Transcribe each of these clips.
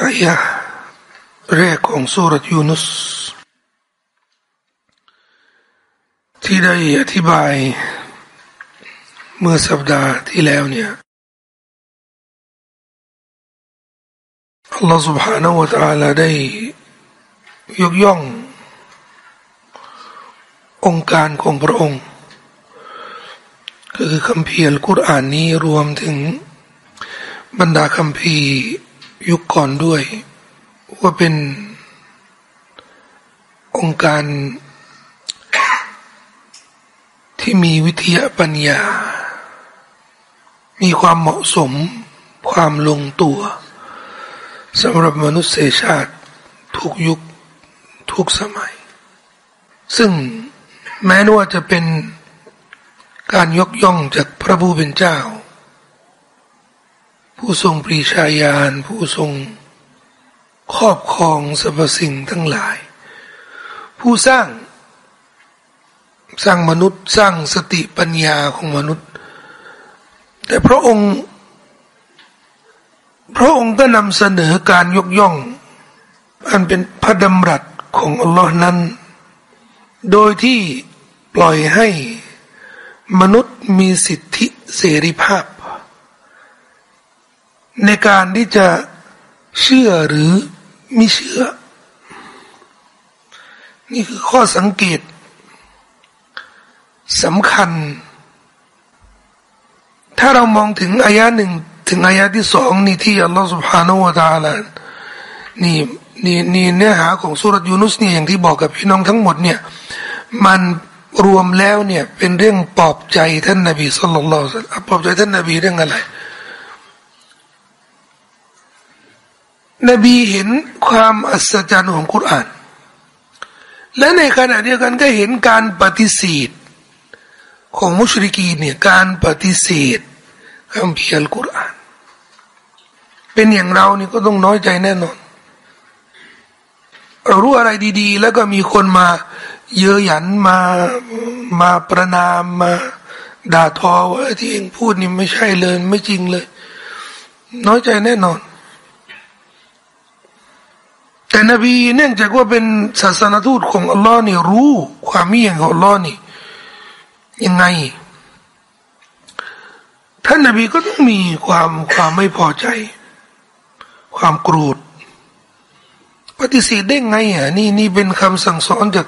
อายะแรกของสุรยูนุสที่ได้อธิบายเมื่อสัปดาห์ที่แล้วเนี่ยอัลลอฮฺ سبحانه และ تعالى ได้ยกย่ององค์การของพระองค์ คือคำเพียรกุรอานนี้รวมถึงบรรดาคำพี ยุคก่อนด้วย ว่าเป็นองค์การที่มีวิทยาปัญญา มีความเหมาะสม ความลงตัวสำหรับมนุษยชาติทุกยุคทุกสมัย ซึ่งแม้ว่าจะเป็นการยกย่องจากพระผู้เป็นเจ้า ผู้ทรงปรีชาญาณผู้ทรงครอบครองสรรพสิ่งทั้งหลาย ผู้สร้าง สร้างมนุษย์สร้างสติปัญญาของมนุษย์ แต่พระองค์ พระองค์ก็นำเสนอการยกย่อง อันเป็นพระดำรัสของอัลลอฮ์นั้น โดยที่ปล่อยให้มนุษย์มีสิทธิเสรีภาพ ในการที่จะเชื่อหรือไม่เชื่อ นี่คือข้อสังเกตสำคัญ ถ้าเรามองถึงอายะหนึ่งถึงอายะที่สองนี่ที่อัลลอฮฺ سبحانه และ تعالى นี่นี่นี่เนื้อหาของสุรยูนุสเนี่ยอย่างที่บอกกับพี่น้องทั้งหมดเนี่ยมันรวมแล้วเนี่ยเป็นเรื่องปลอบใจท่านนบีสุลต่านปลอบใจท่านนบีเรื่องอะไร นบีเห็นความอัศจรรย์ของคุราน และในขณะเดียวกันก็เห็นการปฏิเสธของมุชริกีเนี่ยการปฏิเสธคำเพียรกุราน เป็นอย่างเรานี่ก็ต้องน้อยใจแน่นอน เรารู้อะไรดี ๆ แล้วก็มีคนมาเยอะหยันมามาประนามมาด่าทอว่าที่เองพูดนี่ไม่ใช่เลย ไม่จริงเลย น้อยใจแน่นอน แต่นบีเนื่องจากว่าเป็นศาสนทูตของอัลลอฮ์นี่รู้ความมีอย่างของอัลลอฮ์นี่ยังไงท่านนบีก็ต้องมีความความไม่พอใจ ความโกรธปฏิเสธได้ไงอะนี่นี่เป็นคำสั่งสอนจาก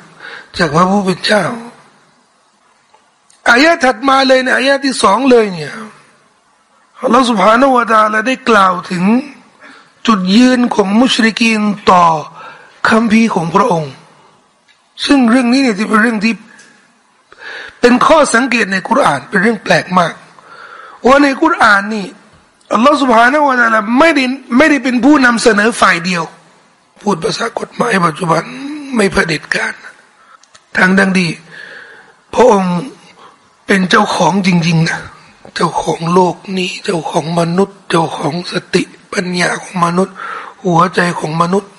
จากพระผู้เป็นเจ้าอายะถัดมาเลยเนี่ยอายะที่สองเลยเนี่ยอัลลอฮฺสุบฮานาวะตาลาได้กล่าวถึง จุดยืนของมุชริกีนต่อคำพีของพระองค์ ซึ่งเรื่องนี้เนี่ยที่เป็นเรื่องที่ เป็นข้อสังเกตในกุรานเป็นเรื่องแปลกมากว่าในกุรานนี่อัลลอฮฺสุบฮานาวะตาลาไม่ได้ไม่ได้เป็นผู้นำเสนอฝ่ายเดียว พูดภาษากฎหมายปัจจุบันไม่เผด็จการทางดังดี พระองค์เป็นเจ้าของจริง ๆ นะ เจ้าของโลกนี้ เจ้าของมนุษย์ เจ้าของสติ ปัญญาของมนุษย์ หัวใจของมนุษย์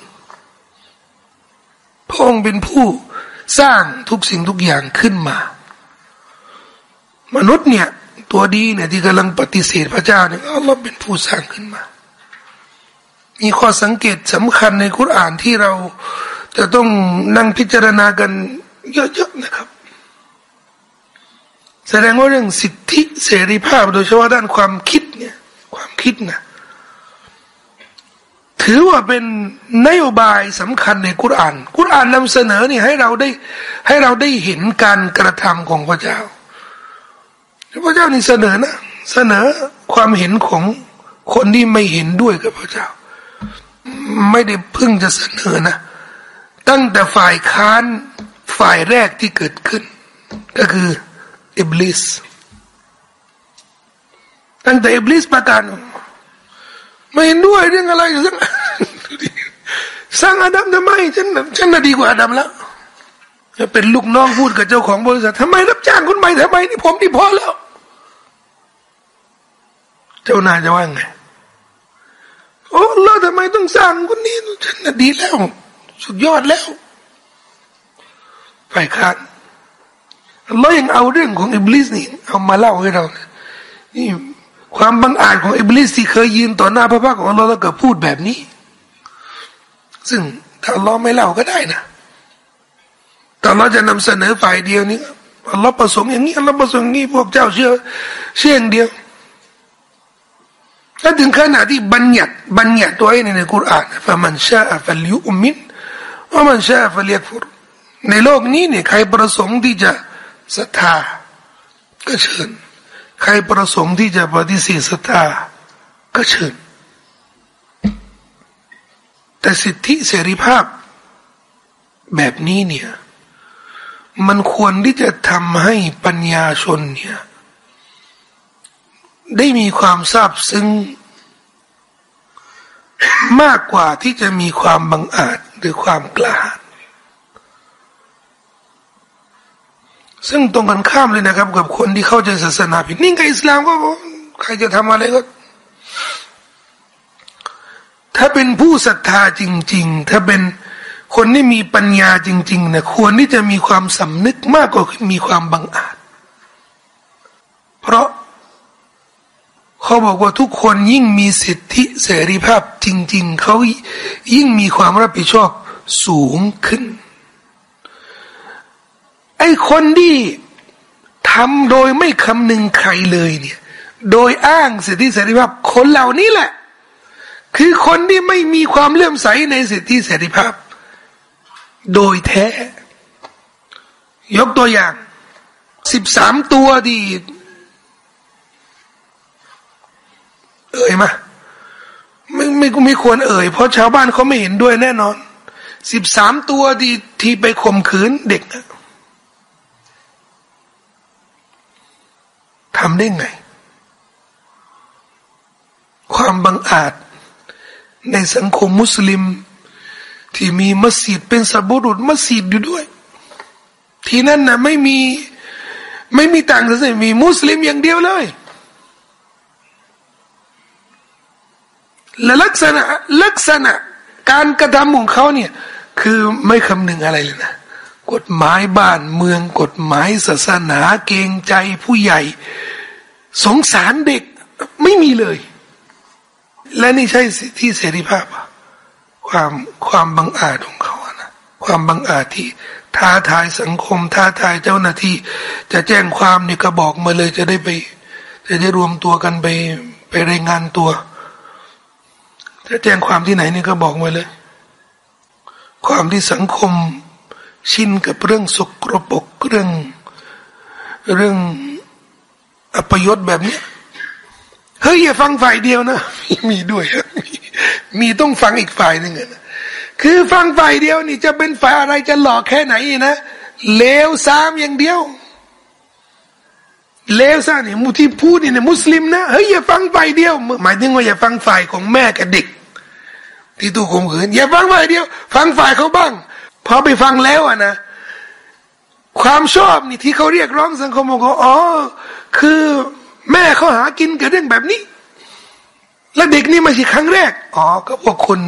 พระองค์เป็นผู้สร้างทุกสิ่งทุกอย่างขึ้นมา มนุษย์เนี่ย ตัวดีเนี่ยที่กำลังปฏิเสธพระเจ้าเนี่ยอัลลอฮ์เป็นผู้สร้างขึ้นมา มีข้อสังเกตสำคัญในคุรานที่เราจะต้องนั่งพิจารณากันเยอะๆนะครับ แสดงว่าเรื่องสิทธิเสรีภาพโดยเฉพาะด้านความคิดเนี่ย ความคิดนะ ถือว่าเป็นนโยบายสำคัญในกุราน กุรานนำเสนอนี่ให้เราได้ให้เราได้เห็นการกระทำของพระเจ้า พระเจ้านี่เสนอนะเสนอความเห็นของคนที่ไม่เห็นด้วยกับพระเจ้า ไม่ได้เพิ่งจะเสนอนะ ตั้งแต่ฝ่ายค้านฝ่ายแรกที่เกิดขึ้น ก็คืออิบลิสตั้งแต่อิบลิสประกาศ ไม่เห็นด้วยเรื่องอะไรสักสร้างอาดัมทำไมฉันฉันน่ะดีกว่าอาดัมแล้วจะเป็นลูกน้องพูดกับเจ้าของบริษัททำไมรับจ้างคนใหม่ทำไมนี่ผมที่พอแล้ว เจ้านายจะว่าไงโอ้เราทำไมต้องสร้างคนนี้ฉันน่ะดีแล้ว สุดยอดแล้วฝ่ายค้านเรายังเอาเรื่องของอิบลิสนี่เอามาเล่าให้เรานี่ ความบังอาจของอิบลิสที่เคยยืนต่อหน้าพระพักของเราแล้วก็พูดแบบนี้ ซึ่งถ้าเราไม่เล่าก็ได้นะแต่เราจะนำเสนอฝ่ายเดียวนี้อัลลอฮ์ประสงค์อย่างนี้อัลลอฮ์ประสงค์นี้พวกเจ้าเชื่อ เชื่ออย่างเดียวถ้าถึงขนาดที่บัญญัติบัญญัติตัวเองในคุรานฟะมันชาอัลยุมินว่ามันชาอัลเลียฟุรในโลกนี้เนี่ยใครประสงค์ที่จะศรัทธาก็เชิญ ใครประสงค์ที่จะปฏิเสธศรัทธาก็เชิญ แต่สิทธิเสรีภาพ แบบนี้เนี่ย มันควรที่จะทำให้ปัญญาชนเนี่ย ได้มีความซาบซึ้งมากกว่าที่จะมีความบังอาจหรือความกล้า ซึ่งตรงกันข้ามเลยนะครับ กับคนที่เข้าใจศาสนาผิดนี่กับอิสลามก็ใครจะทำอะไรก็ ถ้าเป็นผู้ศรัทธาจริง ๆ ถ้าเป็นคนที่มีปัญญาจริงๆนะควรที่จะมีความสำนึกมากกว่ามีความบังอาจ เพราะเขาบอกว่าทุกคนยิ่งมีสิทธิเสรีภาพจริง ๆ เขายิ่งมีความรับผิดชอบสูงขึ้น อ้คนที่ทำโดยไม่คำนึงใครเลยเนี่ย โดยอ้างสิทธิเสรีภาพคนเหล่านี้แหละ คือคนที่ไม่มีความเลื่อมใสในสิทธิเสรีภาพ โดยแท้ ยกตัวอย่างสิบสามตัวดีเอ่ยมาไม่ไม่ไม่ควรเอ่ย เพราะชาวบ้านเขาไม่เห็นด้วยแน่นอนสิบสามตัวดีที่ไปข่มขืนเด็กนะ ทำได้ไง ความบังอาจ ในสังคมมุสลิม ที่มีมัสยิดเป็นสับุรุษมัสยิดอยู่ด้วย ที่นั่นนะไม่มีไม่มีต่างศาสนามีมุสลิมอย่างเดียวเลย และลักษณะลักษณะการกระทำของเขาเนี่ย คือไม่คำนึงอะไรเลยนะกฎหมายบ้านเมืองกฎหมายศาสนาเกงใจผู้ใหญ่ สงสารเด็กไม่มีเลย และนี่ใช่ที่เสรีภาพอะความความบังอาจของเขานะความบังอาจที่ท้าทายสังคม ท้าทายเจ้าหน้าที่ จะแจ้งความนี่ก็บอกมาเลย จะได้ไป จะได้รวมตัวกันไปไปรายงานตัว จะแจ้งความที่ไหนนี่ก็บอกมาเลย ความที่สังคมชินกับเรื่องสกรปรกเรื่องเรื่อง อัปยศแบบนี้เฮ้ยอย่าฟังฝ่ายเดียวนะมีด้วยมีต้องฟังอีกฝ่ายหนึ่งนะคือฟังฝ่ายเดียวนี่จะเป็นฝ่ายอะไรจะหลอกแค่ไหนนะเลวซ้ำอย่างเดียวเลวซ้ำนี่มุที่พูดนี่เนี่ยมุสลิมนะเฮ้ยอย่าฟังฝ่ายเดียว หมายถึงว่าอย่าฟังฝ่ายของแม่กับเด็ก ที่ถูกข่มขืนอย่าฟังฝ่ายเดียว ฟังฝ่ายเขาบ้างพอไปฟังแล้วอะนะ ความชอบนี่ที่เขาเรียกร้องสังคมบอกอ๋อ คือแม่เขาหากินกับเรื่องแบบนี้ แล้วเด็กนี่ไม่ใช่ครั้งแรก อ๋อ ก็พวกคุณ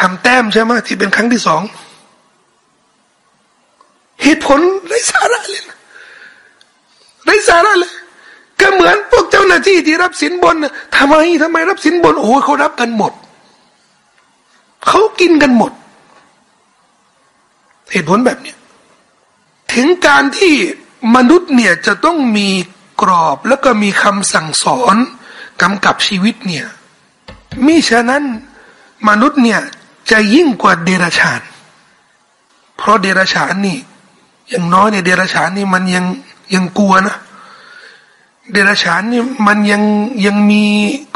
ทำแต้มใช่ไหมที่เป็นครั้งที่สอง เหตุผลไร้สาระเลยไร้สาระเลยก็เหมือนพวกเจ้าหน้าที่ที่รับสินบนทำไมทำไมรับสินบนโอ้เขารับกันหมดเขากินกันหมด เหตุผลแบบเนี้ยถึงการที่ มนุษย์เนี่ยจะต้องมีกรอบแล้วก็มีคำสั่งสอนกำกับชีวิตเนี่ยมิฉะนั้นมนุษย์เนี่ยจะยิ่งกว่าเดรัจฉาน เพราะเดรัจฉานนี่อย่างน้อยเนี่ยเดรัจฉานนี่มันยังยังกลัวนะเดรัจฉานนี่มันยังยังมี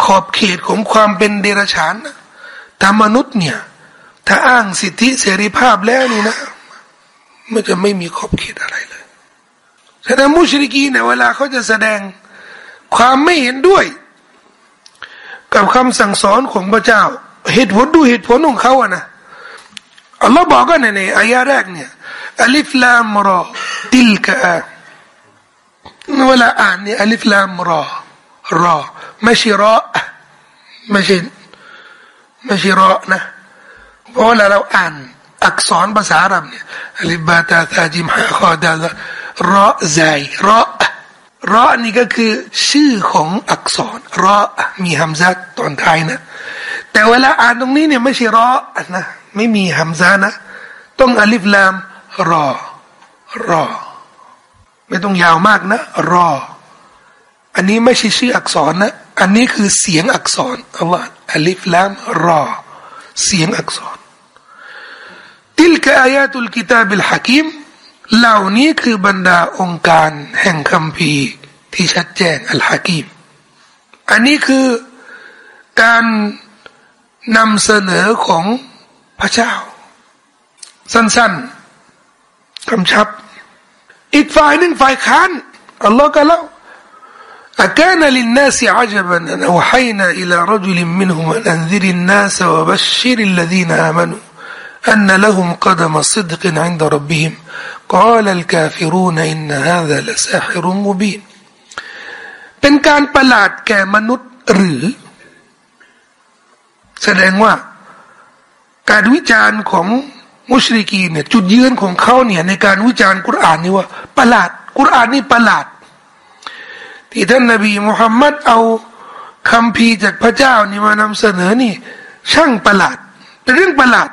ขอบเขตของความเป็นเดรัจฉานนะแต่มนุษย์เนี่ยถ้าอ้างสิทธิเสรีภาพแล้วนี่นะ มันจะไม่มีขอบเขตอะไร แต่ถ้ามุชริกีเนี่ยเวลาเขาจะแสดงความไม่เห็นด้วย กับคำสั่งสอนของพระเจ้า เหตุผลดูเหตุผลของเขาอะนะอัลลอฮ์บอกกันในอายะแรกเนี่ยอัลิฟลามรอติลกะเวลาอ่านเนี่ยอัลิฟลามรอรอไม่ใช่รอไม่ใช่ไม่ใช่รอนะเพราะเวลาเราอ่านอักษรภาษาอาหรับเนี่ยอัลิบาตาตาจิมฮะคอดาล รอใจรอรอนี่ก็คือชื่อของอักษรรอมีฮัมซัตตอนท้ายนะ แต่เวลาอ่านตรงนี้เนี่ยไม่ใช่รอนะไม่มีฮัมซานะ ต้องอัลิฟลามรอรอ ไม่ต้องยาวมากนะ รอ อันนี้ไม่ใช่ชื่ออักษรนะ อันนี้คือเสียงอักษรอัลลอฮ์อัลิฟลามรอ เสียงอักษรติลกอ ายาตุลกิตาบิลฮะกิมเหล่านี้คือบรรดาองค์การแห่งคำพีที่ชัดแจ้งอัลฮะกิมอันนี้คือการนำเสนอของพระเจ้า สั้นๆคำชับ อีกฝ่ายหนึ่งฝ่ายค้านอัลลอฮ์ก็เล่า أكان للناس عجبا أن أوحينا إلى رجل منهم أن أنذر الناس وبشر الذين آمنوا أن لهم قدم صدق عند ربهم قال الكافرون إن هذا لساحر مبين เป็นการประหลาดแก่มนุษย์หรือ แสดงว่า การวิจารณ์ของมุชริกีเนี่ยจุดยืนของเขาเนี่ยในการวิจารณ์กุรานนี่ว่าประหลาดกุรานนี่ประหลาด ที่ท่านนบีมุฮัมมัดเอาคำพีจากพระเจ้านี่มานำเสนอนี่ ช่างประหลาดเป็นเรื่องประหลาด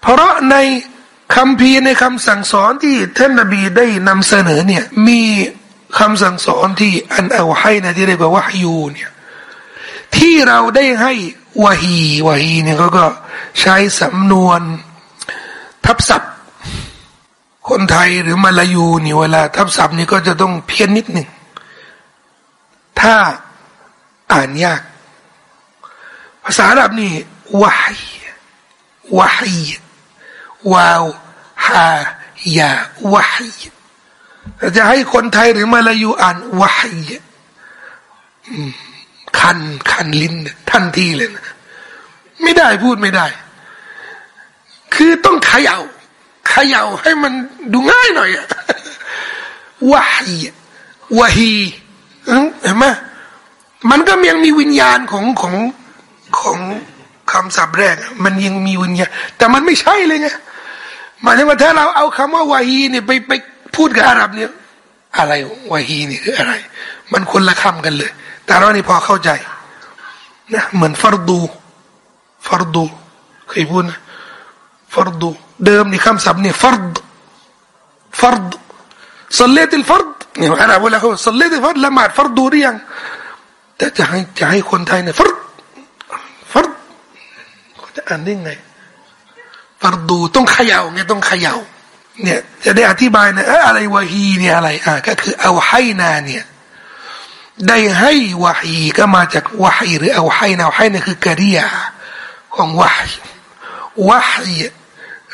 เพราะใน คำพีในคำสั่งสอนที่ท่านนบีได้นำเสนอเนี่ย มีคำสั่งสอนที่อันเอาให้นะที่เรียกว่าวะฮยูเนี่ยที่เราได้ให้วะฮีวะฮีเนี่ยเขาก็ใช้สำนวนทับศัพท์ คนไทยหรือมาลายูนี่เวลา ทับศัพท์นี่ก็จะต้องเพี้ยนนิดหนึ่งถ้าอ่านยาก ภาษาอาหรับนี่วะฮีวะฮี วาวฮายาวะฮีจะให้คนไทยหรือมาลายูอ่านวะฮีคันคันลิ้นทันทีเลยนะไม่ได้พูดไม่ได้ คือต้องขยา่าเขย่าให้มันดูง่ายหน่อยอะวะฮีวะฮีเห็นไหมมันก็ยังมีวิญญาณของของของคำศัพท์แรก มันยังมีวิญญาณ แต่มันไม่ใช่เลยไง หมายถึงว่าถ้าเราเอาคำว่าวะฮีเนี่ยไปไปพูดกับอาหรับเนี่ย อะไรวะฮีย์นี่คืออะไร มันคนละคำกันเลย แต่เรานี่พอเข้าใจนะเหมือนฟารดูฟารดูเคยพูดนะฟารดูเดิมนี่คำศัพท์นี่فرض فرض صليت الفرض เนี่ยอาหรับเวลาเขา صليت الفرض ละหมาดฟารดูหรือยังแต่จะให้จะให้คนไทยเนี่ยفرض فرض เขาจะอ่านได้ไง ฟารดูต้องเขย่าไงต้องเขย่าเนี่ยจะได้อธิบายนะอะไรวะฮีเนี่ยอะไรอ่าก็คือเอาให้นาเนี่ยได้ให้วะฮีก็มาจากวะฮีหรือเอาให้นะให้นี่คือกริยาของวะฮีวะฮี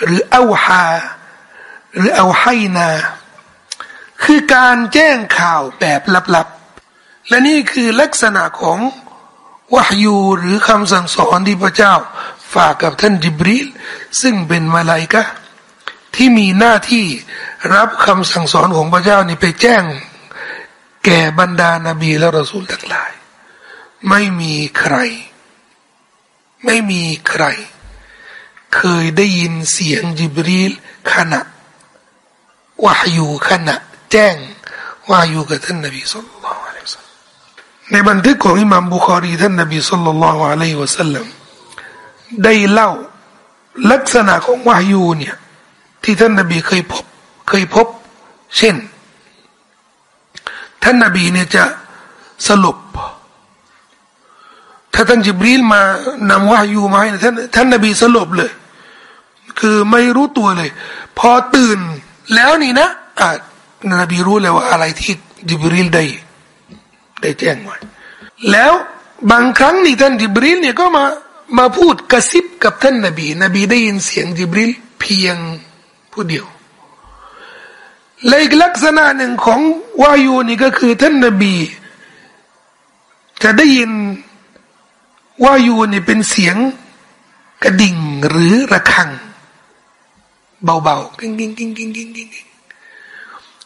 หรือเอาฮาหรือเอาให้นาคือการแจ้งข่าวแบบลับๆ และนี่คือลักษณะของวะฮยูหรือคำสั่งสอนที่พระเจ้า ฝากกับท่านจิบรีล ซึ่งเป็นมาลายกะที่มีหน้าที่รับคำสั่งสอนของพระเจ้านี่ไปแจ้ง แก่บรรดานาบีและรอสูลทั้งหลาย ไม่มีใคร ไม่มีใคร เคยได้ยินเสียงจิบรีลขณะวาอยู่ขณะ แจ้งวาอยู่กับท่านนบีสุลต่านในบันทึกของอิหม่ามบุคารีท่านนบีสุลต่านละอะลัยวะสัลลัมได้เล่า ลักษณะของวายูเนี่ย ที่ท่านนบีเคยพบ เคยพบ เช่น ท่านนบีเนี่ยจะสรุป ถ้าท่านจิบรีลมานำวายูมาให้ท่านท่านนบีสรุปเลย คือไม่รู้ตัวเลย พอตื่นแล้วนี่นะอ่านบีรู้เลยว่าอะไรที่จิบรีลได้ได้แจ้งไว้แล้วบางครั้งนี่ท่านจิบรีลเนี่ยก็มา มาพูดกระซิบกับท่านนบี นบีได้ยินเสียงจิบรีลเพียงผู้เดียวและอีกลักษณะหนึ่งของวายูนี่ก็คือท่านนบี จะได้ยินวายูนี่เป็นเสียงกระดิ่งหรือระฆัง เบาๆกิ้งกิ้งกิ้งกิ้งกิ้งกิ้ง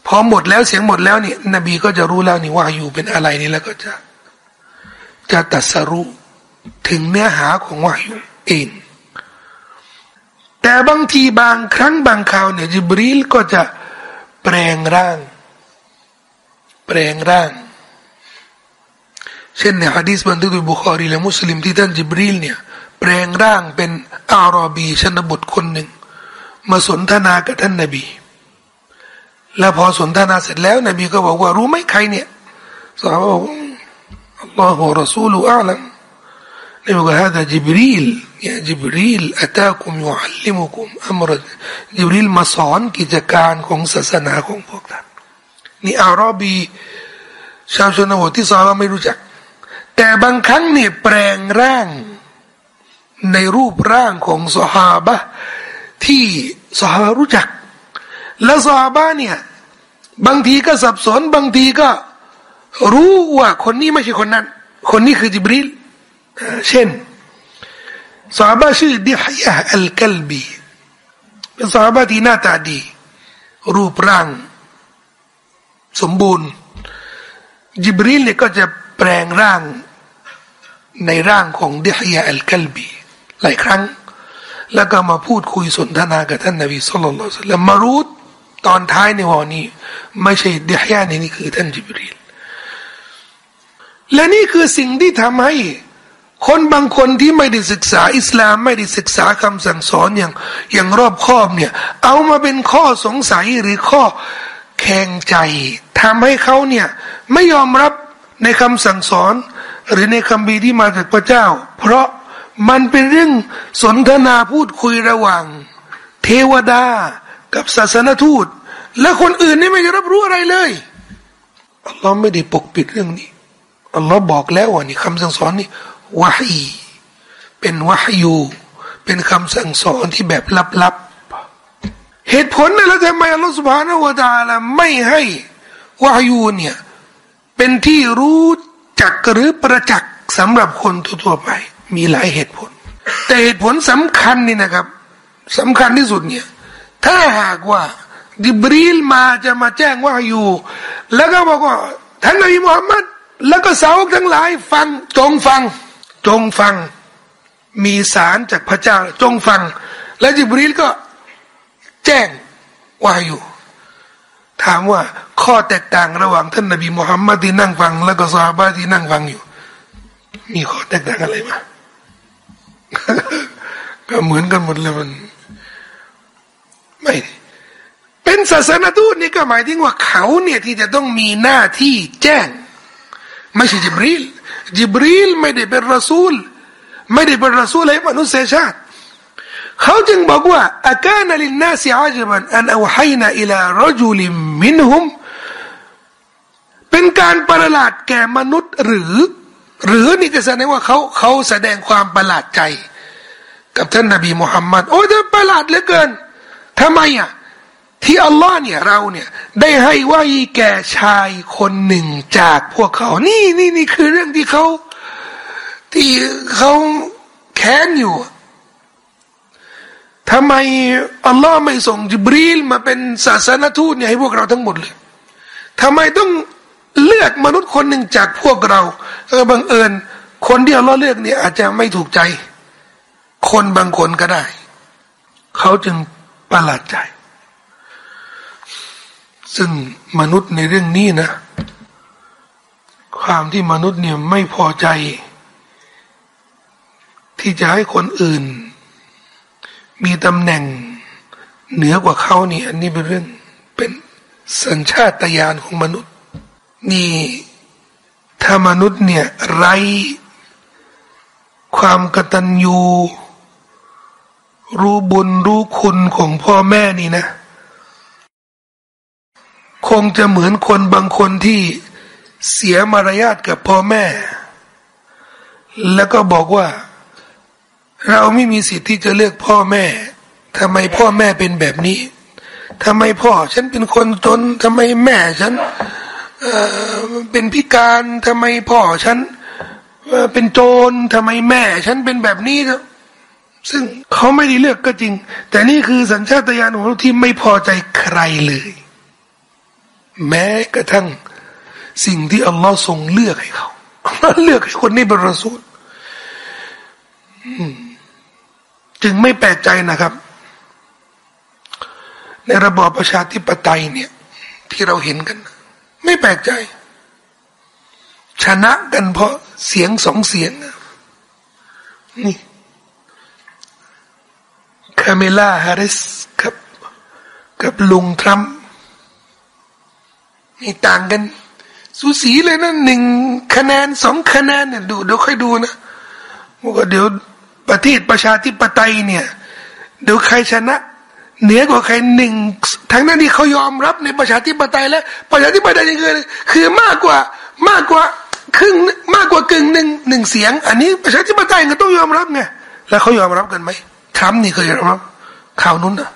พอหมดแล้วเสียงหมดแล้วเนี่ยนบีก็จะรู้แล้วนี่ว่าอยู่เป็นอะไรนี่แล้วก็จะจะตรัสรู้ ถึงเนื้อหาของวะฮีย์เอง แต่บางทีบางครั้งบางคราวเนี่ยจิบรีลก็จะแปลงร่าง แปลงร่าง เช่นในฮะดีษบันทึกโดยบุคอรีและมุสลิมที่ท่านจิบรีลเนี่ยแปลงร่างเป็นอารอบีชนบทคนหนึ่ง มาสนทนากับท่านนบี แล้วพอสนทนาเสร็จแล้วนบีก็บอกว่ารู้ไหมใครเนี่ยสาวบอกอัลลอฮฺรอซูลุอาลัม นบีบอกว่าฮะจิบรีลเนี่ยจิบรีลอัตาคุมยุอัลลิมุคุมอัมรจิบรีลมาสอนกิจการของศาสนาของพวกท่านนี่อารอบีชาวชนบทที่ซาลาไม่รู้จัก แต่บางครั้งเนี่ยแปลงร่างในรูปร่างของสหาบะที่สหารู้จัก แล้วซาบะเนี่ยบางทีก็สับสนบางทีก็รู้ว่าคนนี้ไม่ใช่คนนั้น คนนี้คือจิบริล เช่นซาบะชื่อดิฮยะอัลกัลบี เป็นซาบะที่หน้าตาดี รูปร่าง สมบูรณ์ จิบริลเนี่ยก็จะแปลงร่างในร่างของดิฮยะอัลกัลบี หลายครั้ง แล้วก็มาพูดคุยสนทนากับท่านนบีสุลต่านละมารู้ตอนท้ายในวอนี้ ไม่ใช่เดียานี่นี่คือท่านจิบรีลและนี่คือสิ่งที่ทำให้ คนบางคนที่ไม่ได้ศึกษาอิสลามไม่ได้ศึกษาคำสั่งสอนอย่างอย่างรอบคอบเนี่ย เอามาเป็นข้อสงสัยหรือข้อแข่งใจทำให้เขาเนี่ยไม่ยอมรับในคำสั่งสอน หรือในคำบีที่มาจากพระเจ้า เพราะมันเป็นเรื่องสนทนาพูดคุยระหว่าง เทวดากับศาสนทูต และคนอื่นนี่ไม่รับรู้อะไรเลยอัลลอฮ์ไม่ได้ปกปิดเรื่องนี้อัลลอฮ์บอกแล้วว่านี่คำสั่งสอนนี่ วะฮีเป็นวะฮยู เป็นคำสั่งสอนที่แบบลับๆ เหตุผลนะแล้วทำไมอัลลอฮ์สุบฮานาวะตาละไม่ให้วะฮยูเนี่ย เป็นที่รู้จักหรือประจักษ์สำหรับคนทั่วไป มีหลายเหตุผล แต่เหตุผลสำคัญนี่นะครับสำคัญที่สุดเนี่ย ถ้าหากว่าดิบรีลมาจะมาแจ้งว่าอยู่ แล้วก็บอกว่าท่านนบีมุฮัมมัดแล้วก็สาวกทั้งหลายฟังจงฟัง จงฟัง มีสารจากพระเจ้า จงฟัง แล้วจิบรีลก็แจ้งว่าอยู่ ถามว่าข้อแตกต่างระหว่างท่านนบีมุฮัมมัดที่นั่งฟัง แล้วก็ซาบะที่นั่งฟังอยู่ มีข้อแตกต่างอะไรมาก็เหมือนกันหมดเลยมัน ไม่เป็นศาสนาทูตนี่ก็หมายถึงว่าเขาเนี่ยที่จะต้องมีหน้าที่แจ้ง ไม่ใช่จิบรีล จิบรีลไม่ได้เป็นรอซูล ไม่ได้เป็นรอซูลให้มนุษยชาติเขาจึงบอกว่าอาการลินนาสิอาจบันอันเอาให้นาอิลารจุลิมินหุมเป็นการประหลาดแก่มนุษย์หรือ หรือนี่ก็แสดงว่าเขาเขาแสดงความประหลาดใจ กับท่านนบีมุฮัมมัดโอ้จะประหลาดเหลือเกินทำไมอะ ที่อัลลอฮ์เนี่ยเราเนี่ยได้ให้ว่าแก่ชายคนหนึ่งจากพวกเขา นี่นี่นี่คือเรื่องที่เขาที่เขาแค้นอยู่ทำไมอัลลอฮ์ไม่ส่งจิบรีลมาเป็นศาสนทูตเนี่ยให้พวกเราทั้งหมดเลยทำไมต้องเลือกมนุษย์คนหนึ่งจากพวกเราเออบังเอิญ คนที่อัลลอฮ์เลือกเนี่ยอาจจะไม่ถูกใจ คนบางคนก็ได้ เขาจึงประหลาดใจ ซึ่งมนุษย์ในเรื่องนี้นะ ความที่มนุษย์เนี่ยไม่พอใจ ที่จะให้คนอื่น มีตำแหน่งเหนือกว่าเขานี่อันนี้เป็นเรื่องเป็นสัญชาตญาณของมนุษย์ นี่ถ้ามนุษย์เนี่ยไรความกตัญญูรู้บุญรู้คุณของพ่อแม่นี่นะ คงจะเหมือนคนบางคนที่เสียมารยาทกับพ่อแม่ แล้วก็บอกว่า เราไม่มีสิทธิ์ที่จะเลือกพ่อแม่ทำไมพ่อแม่เป็นแบบนี้ทำไมพ่อฉันเป็นคนจนทำไมแม่ฉันเเป็นพิการทำไมพ่อฉันเป็นโจรทำไมแม่ ฉันเป็นแบบนี้ ซึ่งเขาไม่ได้เลือกก็จริง แต่นี่คือสัญชาตญาณของเราที่ไม่พอใจใครเลย แม้กระทั่งสิ่งที่อัลลอฮ์ทรงเลือกให้เขาเลือกให้คนนี้เป็นรสูลจึงไม่แปลกใจนะครับ ในระบอบประชาธิปไตยเนี่ย ที่เราเห็นกัน ไม่แปลกใจ ชนะกันเพราะเสียงสองเสียงนี่คาเมล่าฮาริสกับ กับลุงทรัมป์ นี่ต่างกัน สูสีเลยนะหนึ่งคะแนนสองคะแนนเนี่ยดูเดี๋ยวค่อยดูนะว่าเดี๋ยวประเทศประชาธิปไตยเนี่ยเดี๋ยวใครชนะเหนือกว่าใครหนึ่งทั้งนั้นที่เขายอมรับในประชาธิปไตยแล้ว ประชาธิปไตยนี่คือคือมากกว่ามากกว่าครึ่งมากกว่ากึ่งหนึ่งหนึ่งเสียง อันนี้ประชาธิปไตยก็ต้องยอมรับไงแล้วเขายอมรับกันไหมทรัมป์นี่เคยยอมรับข่าวนู้นนะ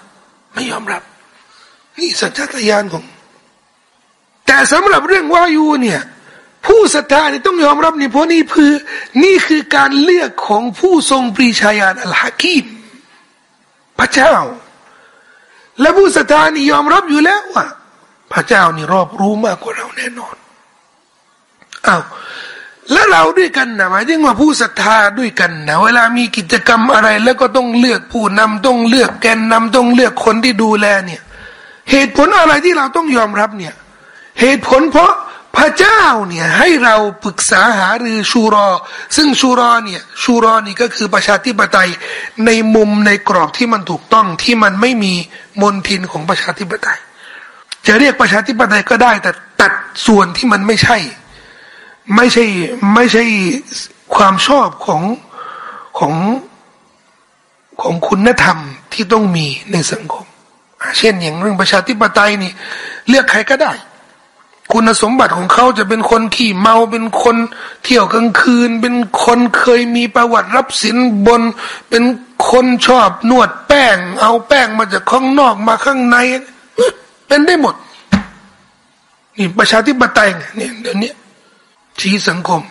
ไม่ยอมรับ นี่สัญชาตญาณของ แต่สำหรับเรื่องวายุเนี่ย ผู้ศรัทธานี่ต้องยอมรับนี่เพราะนี่คือนี่คือการเลือกของผู้ทรงปรีชาญาณอัลฮะกีมพระเจ้า และผู้ศรัทธานี่ยอมรับอยู่แล้วว่าพระเจ้านี่รอบรู้มากกว่าเราแน่นอนอ้าวแล้วเราด้วยกันนะหมายถึงว่าผู้ศรัทธาด้วยกันนะเวลามีกิจกรรมอะไร แล้วก็ต้องเลือกผู้นำต้องเลือกแกนนำต้องเลือกคนที่ดูแลเนี่ย เหตุผลอะไรที่เราต้องยอมรับเนี่ย เหตุผลเพราะพระเจ้าเนี่ยให้เราปรึกษาหารือชูรอ ซึ่งชูรอเนี่ยชูรอนี่ก็คือประชาธิปไตยในมุมในกรอบที่มันถูกต้องที่มันไม่มีมนทินของประชาธิปไตย จะเรียกประชาธิปไตยก็ได้ แต่ตัดส่วนที่มันไม่ใช่ ไม่ใช่ไม่ใช่ความชอบของของของคุณธรรมที่ต้องมีในสังคม เช่นอย่างเรื่องประชาธิปไตยนี่ เลือกใครก็ได้ คุณสมบัติของเขาจะเป็นคนขี่เมาเป็นคนเที่ยวกลางคืน เป็นคนเคยมีประวัติรับสินบน เป็นคนชอบนวดแป้ง เอาแป้งมาจากข้างนอกมาข้างใน เป็นได้หมด นี่ประชาธิปไตยเนี่ยเดี๋ยวนี้ชี้สังคม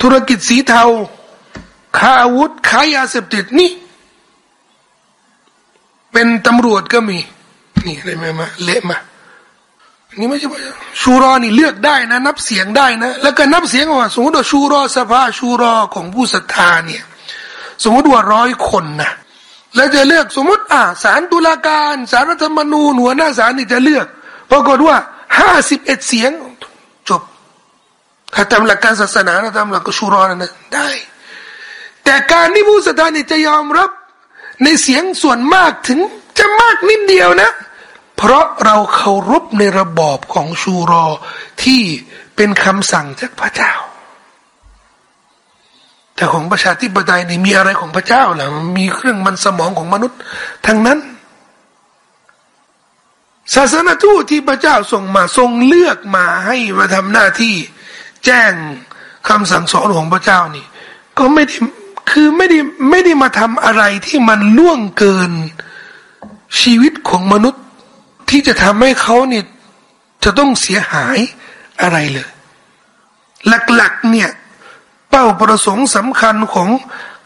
ธุรกิจสีเทาค้าอาวุธค้ายาเสพติดนี่ เป็นตำรวจก็มี นี่อะไรมมาเละมา นี่ไม่ใช่ชูรอนี่เลือกได้นะ นับเสียงได้นะ แล้วก็นับเสียงว่าสมมติว่าชูรอสภาชูรอของผู้ศรัทธาเนี่ย สมมติว่าร้อยคนนะแล้วจะเลือกสมมติอ่าสารตุลาการสารรัฐธรรมนูญหัวหน้าศาลนี่จะเลือกปรากฏว่าห้าสิบเอ็ดเสียง จบ ถ้าตามหลักการศาสนาถ้าตามหลักชูรอนะนะได้ แต่การที่ผู้ศรัทธานี่จะยอมรับ ในเสียงส่วนมากถึงจะมากนิดเดียวนะ เพราะเราเคารพในระบอบของชูรอที่เป็นคำสั่งจากพระเจ้า แต่ของประชาธิปไตยนี่มีอะไรของพระเจ้าล่ะมันมีเครื่องมันสมองของมนุษย์ทั้งนั้น ศาสนาทูตที่พระเจ้าส่งมาทรงเลือกมาให้มาทำหน้าที่แจ้งคำสั่งสอนของพระเจ้านี่ ก็ไม่ได้คือไม่ได้ไม่ได้มาทำอะไรที่มันล่วงเกินชีวิตของมนุษย์ ที่จะทำให้เขาเนี่ยจะต้องเสียหายอะไรเลย หลักๆเนี่ยเป้าประสงค์สำคัญของ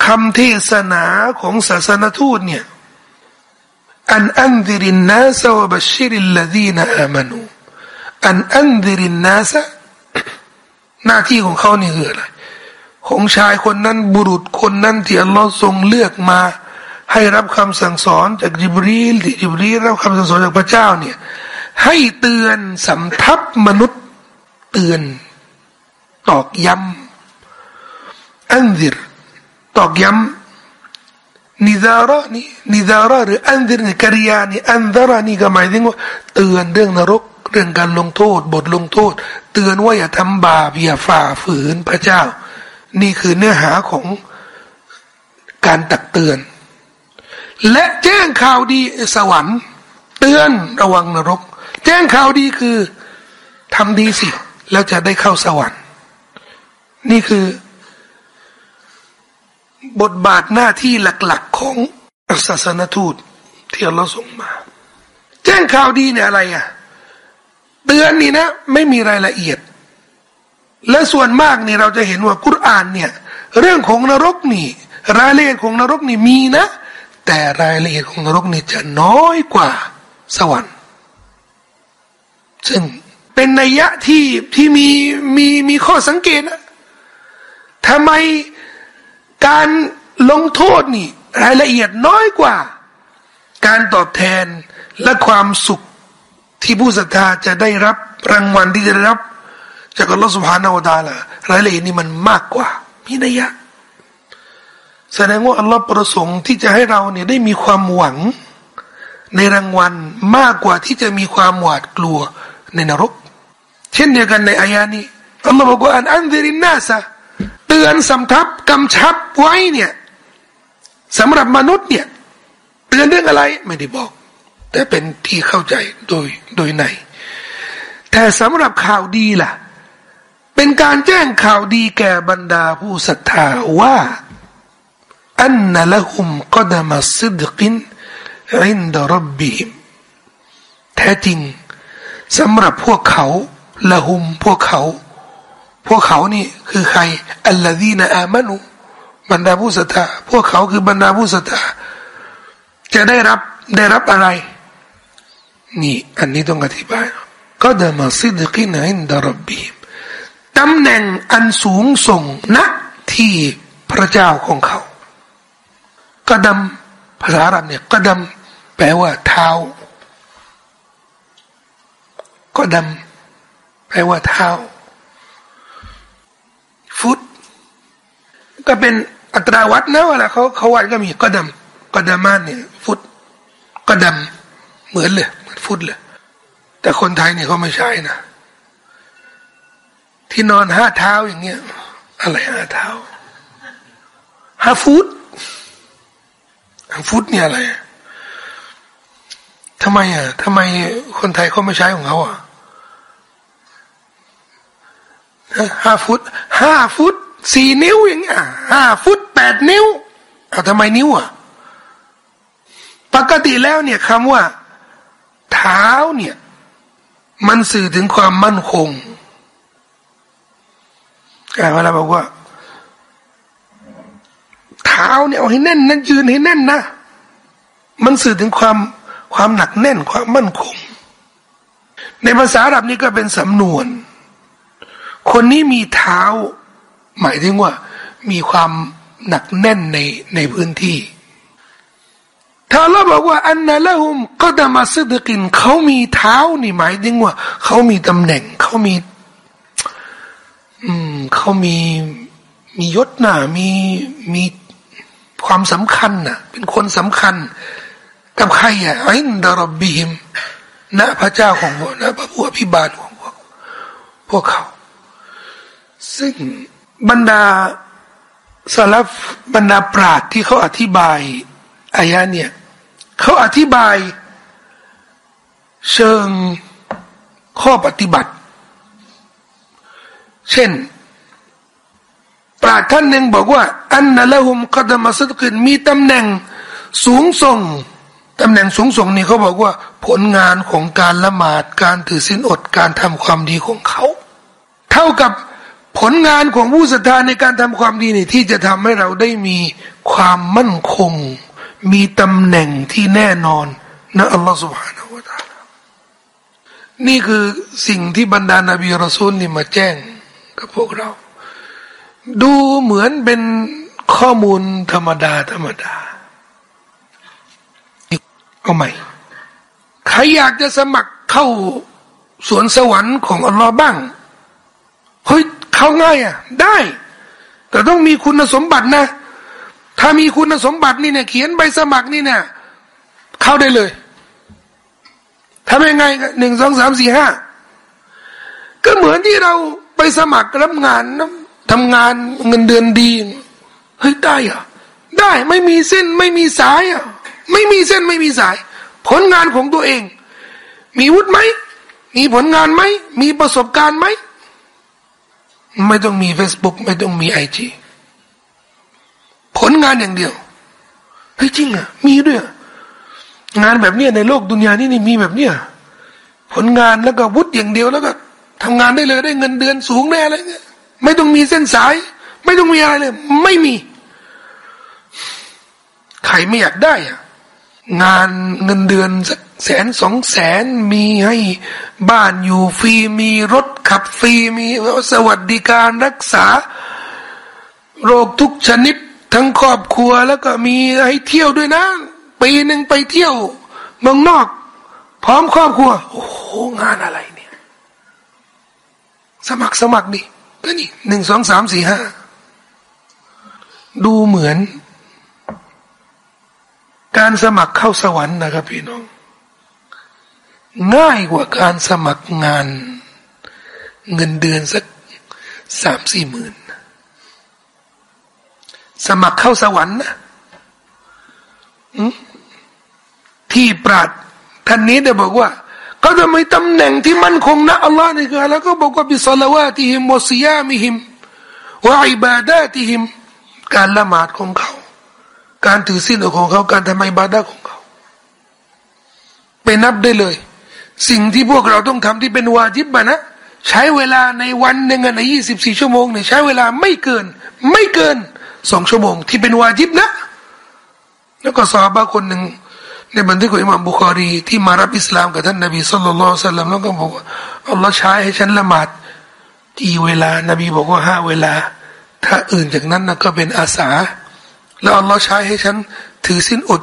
คำเทศนาของศาสนทูตเนี่ยอันอันดิรินนาสวบัชิริลลดีนอามานูอันอันดิรินนาสหน้าที่ของเขานี่คืออะไรของชายคนนั้นบุรุษคนนั้นที่อัลลอฮ์ทรงเลือกมา ให้รับคำสั่งสอนจากจิบรีลที่จิบรีลรับคำสั่งสอนจากพระเจ้าเนี่ย ให้เตือนสำทับมนุษย์เตือนตอกย้ำอันดิรตอกย้ำนิดาระนี่นิดาระหรืออันดิรนี่กริยานี่อันดาระนี่ก็หมายถึงว่าเตือนเรื่องนรกเรื่องการลงโทษ บทลงโทษ เตือนว่าอย่าทำบาปอย่าฝ่าฝืนพระเจ้า นี่คือเนื้อหาของการตักเตือน และแจ้งข่าวดีสวรรค์ เตือนระวังนรก แจ้งข่าวดีคือทำดีสิ แล้วจะได้เข้าสวรรค์ นี่คือบทบาทหน้าที่หลักๆของศาสนทูตที่เราส่งมา แจ้งข่าวดีเนี่ยอะไรอะเตือนนี่นะ ไม่มีรายละเอียด และส่วนมากนี่เราจะเห็นว่ากุรอานเนี่ย เรื่องของนรกนี่ รายละเอียดของนรกนี่มีนะ แต่รายละเอียดของนรกนี่จะน้อยกว่าสวรรค์ ซึ่งเป็นนัยยะที่ที่มีมีมีข้อสังเกตนะทำไมการลงโทษนี่ รายละเอียดน้อยกว่า การตอบแทนและความสุขที่ผู้ศรัทธาจะได้รับรางวัลที่จะได้รับ จากอัลลอฮฺสุบฮานาวะตาละรายละเอียดนี่มันมากกว่ามีนัยยะ แสดงว่าอัลลอฮฺประสงค์ที่จะให้เราเนี่ยได้มีความหวัง ในรางวัลมากกว่าที่จะมีความหวาดกลัวในนรก เช่นเดียวกันในอายานี้อัลลอฮฺบอกว่าอันอันเดรินนาซะเตือนสำทับกำชับไว้เนี่ยสำหรับมนุษย์เนี่ยเตือนเรื่องอะไรไม่ได้บอก แต่เป็นที่เข้าใจโดยโดยในแต่สำหรับข่าวดีล่ะ เป็นการแจ้งข่าวดีแก่บรรดาผู้ศรัทธาว่า อันนละหุมกดมาซิดกินอินดรับบีมแท้จริงสำหรับพวกเขาละหุมพวกเขา พวกเขานี่คือใครอัลลอฮีนอามานุบรรดาผู้ศรัทธาพวกเขาคือบรรดาผู้ศรัทธาจะได้รับได้รับอะไร นี่ อันนี้ต้องอธิบายก็เดมาซิดกินอินดารบีมตำแหน่งอันสูงส่งณที่พระเจ้าของเขา กระดมภาษาอาหรับเนี่ยกระดมแปลว่าเท้า ก็ดำแปลว่าเท้า ฟุต ก็เป็นอัตราวัดนะเวลาเขาเขาวัดก็มีก็ดำก็ดามานเนี่ยฟุต ก็ดำเหมือนเลยเหมือนฟุตเลยแต่คนไทยเนี่ยเขาไม่ใช่นะที่นอนห้าเท้าอย่างเงี้ยอะไรห้าเท้าห้าฟุต ฟุตเนี่ยอะไรทำไมอะทำไมคนไทยเขาไม่ใช้ของเขาอะห้าฟุตห้าฟุตสี่นิ้วอย่างเงี้ยห้าฟุตแปดนิ้วเอาทำไมนิ้วอะปกติแล้วเนี่ยคำว่า เท้าเนี่ย มันสื่อถึงความมั่นคงเวลาบอกว่า เท้าเนี่ยเอาให้แน่นนั่นยืนให้แน่นนะ มันสื่อถึงความความหนักแน่นความมั่นคง ในภาษาอาหรับนี่ก็เป็นสำนวน คนนี้มีเท้า หมายถึงว่า มีความหนักแน่นในในพื้นที่ถ้าเราบอกว่าอันนั้นละหุมก็ดมาซึดกินเขามีเท้านี่หมายถึงว่า เขามีตำแหน่ง เขามี อืม เขามีมียศหน่ะมีมี ความสำคัญน่ะ เป็นคนสำคัญ กับใครอะอินดารบบิฮิมณพระเจ้าของพวกณพระผู้อภิบาลของพวกพวกเขา ซึ่งบรรดาสลับบรรดาปราดที่เขาอธิบายอายะเนี่ยเขาอธิบาย เชิงข้อปฏิบัติ เช่น ปราท่านหนึ่งบอกว่า อันนัละหุมกัดมัสดกินมีตำแหน่งสูงส่งตำแหน่งสูงส่งนี่เขาบอกว่า ผลงานของการละหมาดการถือศีลอดการทำความดีของเขา เท่ากับผลงานของผู้ศรัทธาในการทำความดีนี่ที่จะทำให้เราได้มีความมั่นคง มีตำแหน่งที่แน่นอนนะอัลลอฮฺสุบฮานาวะตาลนี่คือสิ่งที่บรรดานาบีรอซูลนี่มาแจ้งกับพวกเรา ดูเหมือนเป็นข้อมูลธรรมดาธรรมดาเอาใหม่ใครอยากจะสมัครเข้าสวนสวรรค์ของอัลลอฮ์บ้างเฮ้ยเข้าง่ายอะ ได้ แต่ต้องมีคุณสมบัตินะ ถ้ามีคุณสมบัตินี่เนี่ยเขียนใบสมัครนี่เนี่ยเข้าได้เลยทำยังไงหนึ่งสองสามสี่ห้าก็เหมือนที่เราไปสมัครรับงานนะ ทำงานเงินเดือนดี เฮ้ยได้อะได้ไม่มีเส้นไม่มีสายอะไม่มีเส้นไม่มีสาย ผลงานของตัวเอง มีวุฒิไหม มีผลงานไหม มีประสบการณ์ไหม ไม่ต้องมี Facebook ไม่ต้องมีไอจีผลงานอย่างเดียวเฮ้ยจริงอะ มีด้วยงานแบบเนี้ยในโลกดุนยานี่นี่มีแบบเนี้ยผลงานแล้วก็วุฒิอย่างเดียวแล้วก็ทำงานได้เลยได้เงินเดือนสูงแน่อะไรเงี้ย ไม่ต้องมีเส้นสาย ไม่ต้องมีอะไรเลย ไม่มี ใครไม่อยากได้อะงานเงินเดือนสักแสนสองแสนมีให้บ้านอยู่ฟรีมีรถขับฟรีมีสวัสดิการรักษา โรคทุกชนิดทั้งครอบครัวแล้วก็มีให้เที่ยวด้วยนะ ปีหนึ่งไปเที่ยวเมืองนอก พร้อมครอบครัว โอ้โหงานอะไรเนี่ย สมัครสมัครดิ ก็นี่หนึ่งสองสามสี่ห้าดูเหมือน การสมัครเข้าสวรรค์นะครับพี่น้อง ง่ายกว่าการสมัครงาน เงินเดือนสักสามสี่หมื่นสมัครเข้าสวรรค์นะที่ปราดท่านนี้ได้บอกว่า เขาจะมีตำแหน่งที่มั่นคงนะอัลลอฮ์นี่คือแล้วก็บอกว่าบิสลาวาติฮิมวะซิยามิฮิมวะอิบาดาติฮิมการละหมาดของเขา การถือศีลของเขาการทำอิบาดาของเขาไปนับได้เลย สิ่งที่พวกเราต้องทำที่เป็นวาจิบะนะ ใช้เวลาในวันหนึ่งในยี่สิบสี่ชั่วโมงเนี่ยใช้เวลาไม่เกิน ไม่เกินสองชั่วโมง ที่เป็นวาจิบนะ แล้วก็สาบะคนหนึ่ง ในบันทึกของอิหม่ามบุคารีที่มารับอิสลามกับท่านนบีสุลต่านสัลลัมแล้วก็บอกว่าอัลลอฮ์ใช้ให้ฉันละหมาดกี่เวลา นบีบอกว่าห้าเวลา ถ้าอื่นจากนั้นนะก็เป็นอาสา แล้วอัลลอฮ์ใช้ให้ฉันถือสิ้นอด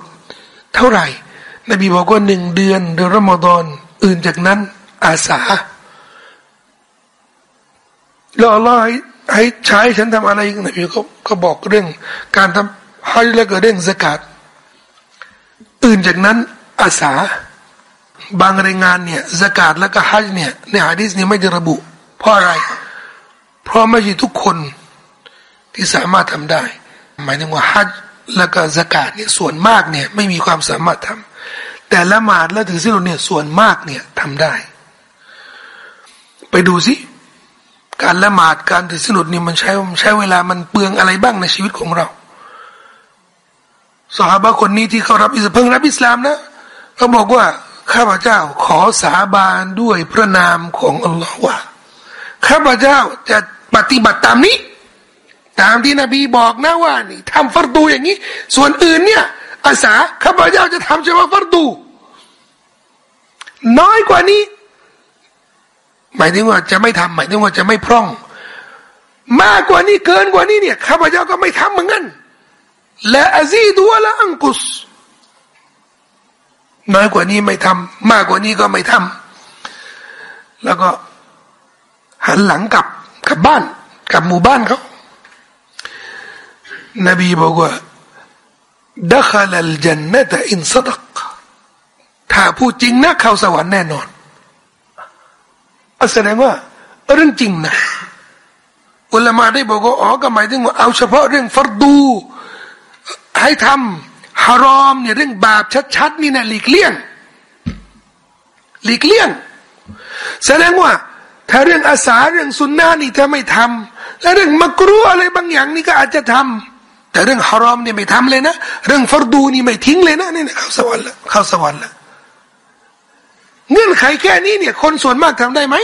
เท่าไหร่ นบีบอกว่าหนึ่งเดือนเดือนรอมฎอนอื่นจากนั้น อาสา แล้วอัลลอฮ์ให้ใช้ฉันทำอะไรนบีก็ก็บอกเรื่อง การทำฮัจแล้วก็เรื่องสกัด อื่นจากนั้นอาสา บางรายงานเนี่ยสกาดแล้วก็ฮัจเนี่ยในฮะดิษนี่ไม่ได้ระบุ เพราะอะไร เพราะไม่ใช่ทุกคนที่สามารถทำได้ หมายถึงว่าฮัจแล้วก็สกาดเนี่ยส่วนมากเนี่ยไม่มีความสามารถทำแต่ละหมาดและถือสิลเนี่ยส่วนมากเนี่ยทำได้ ไปดูสิการละหมาดการถือสินนี่มันใช้ใช้เวลามันเปลืองอะไรบ้างในชีวิตของเรา สหายคนนี้ที่เขารับอิสเพิ่งรับอิสลามนะเขาบอกว่าข้าพเจ้าขอสาบานด้วยพระนามของอัลลอฮ์ว่าข้าพเจ้าจะปฏิบัติตามนี้ ตามที่นบีบอกนะว่านี่ทำฟัรดูอย่างนี้ ส่วนอื่นเนี่ย อาสาข้าพเจ้าจะทำเฉพาะฟัรดู น้อยกว่านี้ หมายถึงว่าจะไม่ทำหมายถึงว่าจะไม่พร่อง มากกว่านี้เกินกว่านี้เนี่ยข้าพเจ้าก็ไม่ทำเหมือนกัน ละอาซีดวละอังกุสน้อยกว่านี้ไม่ทำมากกว่านี้ก็ไม่ทำแล้วก็หันหลังกลับกลับบ้านกลับหมู่บ้านเขานบีบอกว่าดัคลลจันนตอินสดักถ้าพูดจริงนะเข้าสวรรค์แน่นอนแสดงว่าเรื่องจริงนะอุลามาได้บอกว่าอ๋อก็หมายถึงว่าเอาเฉพาะเรื่องฟัรดู ให้ทำฮารอมเนี่ยเรื่องบาปชัดๆนี่นะหลีกเลี่ยง หลีกเลี่ยง แสดงว่า ถ้าเรื่องอาสาเรื่องสุนนะนี่ถ้าไม่ทำแล้วเรื่องมักรู้อะไรบางอย่างนี่ก็อาจจะทำแต่เรื่องฮารอมเนี่ยไม่ทำเลยนะเรื่องฟัรดูนี่ไม่ทิ้งเลยนะนี่เข้าสวรรค์แล้วเข้าสวรรค์แล้วเงื่อนไขแค่นี้เนี่ย คนส่วนมากทำได้ไหม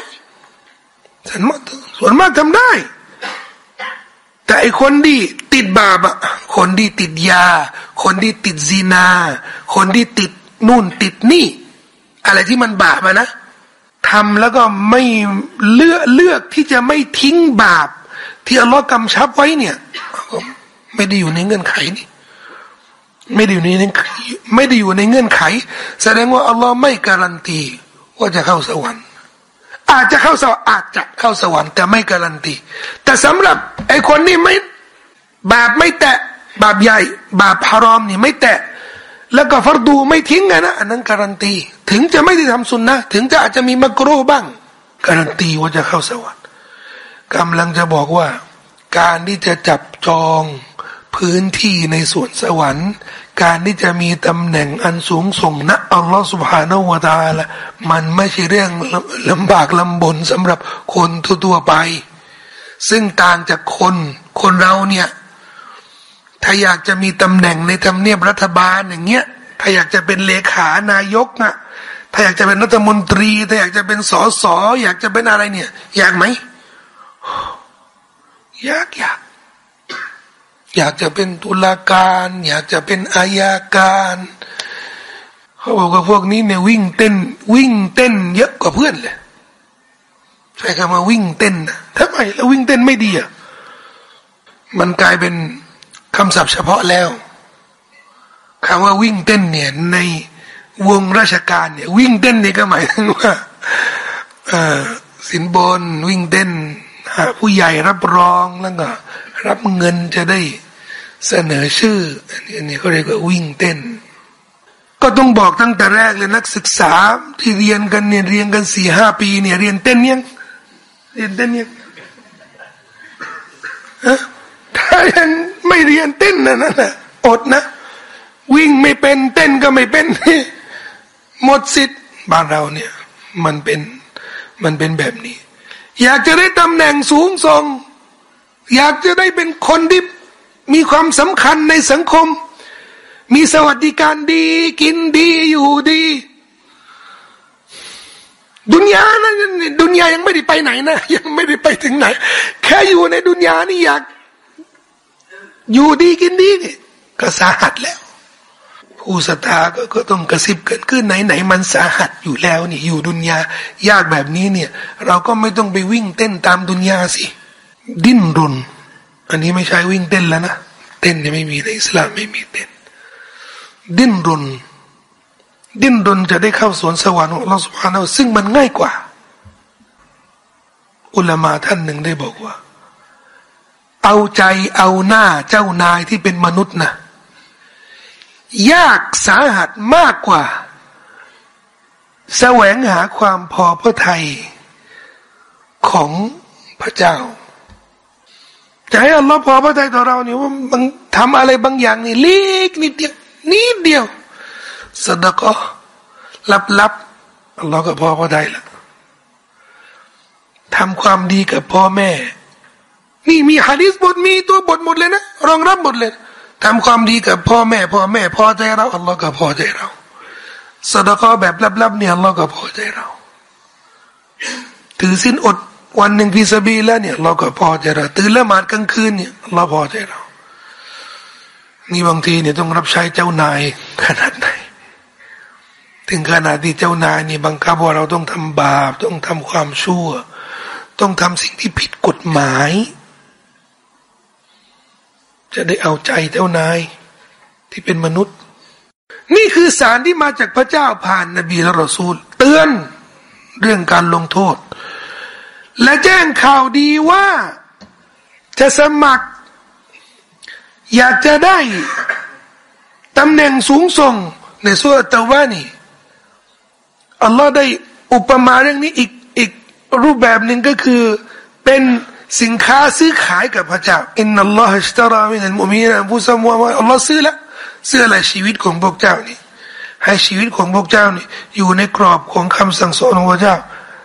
ส่วนมากส่วนมากทำได้ แต่ไอคนที่ติดบาปอะคนที่ติดยา คนที่ติดซีนา คนที่ติดนู่นติดนี่ อะไรที่มันบาปอะนะทำแล้วก็ไม่เลือกเลือกที่จะไม่ทิ้งบาป ที่อัลลอฮ์กำชับไว้เนี่ย ไม่ได้อยู่ในเงื่อนไขนี่ไม่ได้อยู่ในไม่ได้อยู่ในเงื่อนไข แสดงว่าอัลลอฮ์ไม่การันตีว่าจะเข้าสวรรค์ อาจจะเข้าสวรรค์อาจจะเข้าสวรรค์แต่ไม่การันตีแต่สำหรับไอ้คนนี่ไม่บาปไม่แตะบาปใหญ่ บาปฮารอมนี่ไม่แตะ แล้วก็ฟัรดูไม่ทิ้งไงนะอันนั้นการันตี ถึงจะไม่ได้ทำสุนนะถึงจะอาจจะมีมักรูบ้าง การันตีว่าจะเข้าสวรรค์กำลังจะบอกว่า การที่จะจับจองพื้นที่ในสวนสวรรค์การที่จะมีตำแหน่งอันสูงส่งนะอัลลอฮฺสุบฮานาวตาละมันไม่ใช่เรื่องลำบากลำบนสำหรับคนทั่วไป ซึ่งต่างจากคนคนเราเนี่ย ถ้าอยากจะมีตำแหน่งในทำเนียบรัฐบาลอย่างเงี้ยถ้าอยากจะเป็นเลขานายกอะถ้าอยากจะเป็นรัฐมนตรี ถ้าอยากจะเป็นสอสออยากจะเป็นอะไรเนี่ย อยากไหมอยากอยาก อยากจะเป็นตุลาการ อยากจะเป็นอายาการเขาบอกว่าพวกนี้เนี่ยวิ่งเต้น วิ่งเต้น เยอะกว่าเพื่อนเลยใช่คำว่าวิ่งเต้นนะทำไมแล้ววิ่งเต้นไม่ดีอะมันกลายเป็นคำศัพท์เฉพาะแล้วคำว่าวิ่งเต้นเนี่ยในวงราชการเนี่ย วิ่งเต้นนี่ก็หมายถึงว่าสินบนวิ่งเต้นผู้ใหญ่รับรองแล้วก็ รับเงินจะได้เสนอชื่อ อันนี้เขาเรียกว่าวิ่งเต้น ก็ต้องบอกตั้งแต่แรกเลยนักศึกษาที่เรียนกันเนี่ยเรียนกันสี่ห้าปีเนี่ยเรียนเต้นยังเรียนเต้นยังถ้ายังไม่เรียนเต้นนะนั่นแหละอดนะ วิ่งไม่เป็นเต้นก็ไม่เป็นหมดสิทธิ์บ้านเราเนี่ย มันเป็นมันเป็นแบบนี้ อยากจะได้ตำแหน่งสูงส่ง อยากจะได้เป็นคนที่มีความสำคัญในสังคม มีสวัสดิการดี กินดีอยู่ดี ดุนยานะดุนยายังไม่ได้ไปไหนนะ ยังไม่ได้ไปถึงไหน แค่อยู่ในดุนยานี่อยาก อยู่ดีกินดีนี่ก็สาหัสแล้ว ผู้ศรัทธาก็ก็ต้องกระซิบกันขึ้นไหนไหนมันสาหัสอยู่แล้วนี่อยู่ดุนยายากแบบนี้เนี่ย เราก็ไม่ต้องไปวิ่งเต้นตามดุนยาสิ ดิ้นรน อันนี้ไม่ใช่วิ่งเต้นแล้วนะเต้นเนี่ยไม่มีในอิสลามไม่มีเต้น ดิ้นรน ดิ้นรนจะได้เข้าสวนสวรรค์ของเราสุภาพซึ่งมันง่ายกว่า อุลามาท่านหนึ่งได้บอกว่า เอาใจเอาหน้าเจ้านายที่เป็นมนุษย์นะยากสาหัสมากกว่า แสวงหาความพอพระทัยของพระเจ้า จะให้อัลลอฮ์พอพระทัยต่อเราเนี่ยว่าบางทำอะไรบางอย่างนี่เล็กนิดเดียวนิดเดียวสดก็ลับลับอัลลอฮ์ก็พอพระทัยละทำความดีกับพ่อแม่ นี่มีฮะดิษบทมีตัวบทหมดเลยนะรองรับหมดเลยทำความดีกับพ่อแม่พ่อแม่พอใจเราอัลลอฮ์ก็พอใจเราสดก็แบบลับๆเนี่ยอัลลอฮ์ก็พอใจเรา ถือสินอด วันหนึ่งพิสบีแล้วเนี่ย เราก็พอใจเราตื่นละหมาดกลางคืนเนี่ยเราพอใจเรา นี่บางทีเนี่ยต้องรับใช้เจ้านายขนาดไหน ถึงขนาดที่เจ้านายนี่บังคับว่าเราต้องทำบาป ต้องทำความชั่ว ต้องทำสิ่งที่ผิดกฎหมาย จะได้เอาใจเจ้านายที่เป็นมนุษย์ นี่คือสารที่มาจากพระเจ้าผ่านนบีและรอซูล เตือนเรื่องการลงโทษ และแจ้งข่าวดีว่า จะสมัคร อยากจะได้ตำแหน่งสูงส่งในสุรตะวานี่อัลลอฮ์ได้อุปมาเรื่องนี้อีกอีกรูปแบบหนึ่งก็คือเป็นสินค้าซื้อขายกับพระเจ้าอินนัลลอฮฺสตารามินัลมุมีนะผู้สมว่าอัลลอฮ์ซื้อละซื้ออะไรชีวิตของพวกเจ้านี่ให้ชีวิตของพวกเจ้านี่อยู่ในกรอบของคำสั่งสอนของพระเจ้า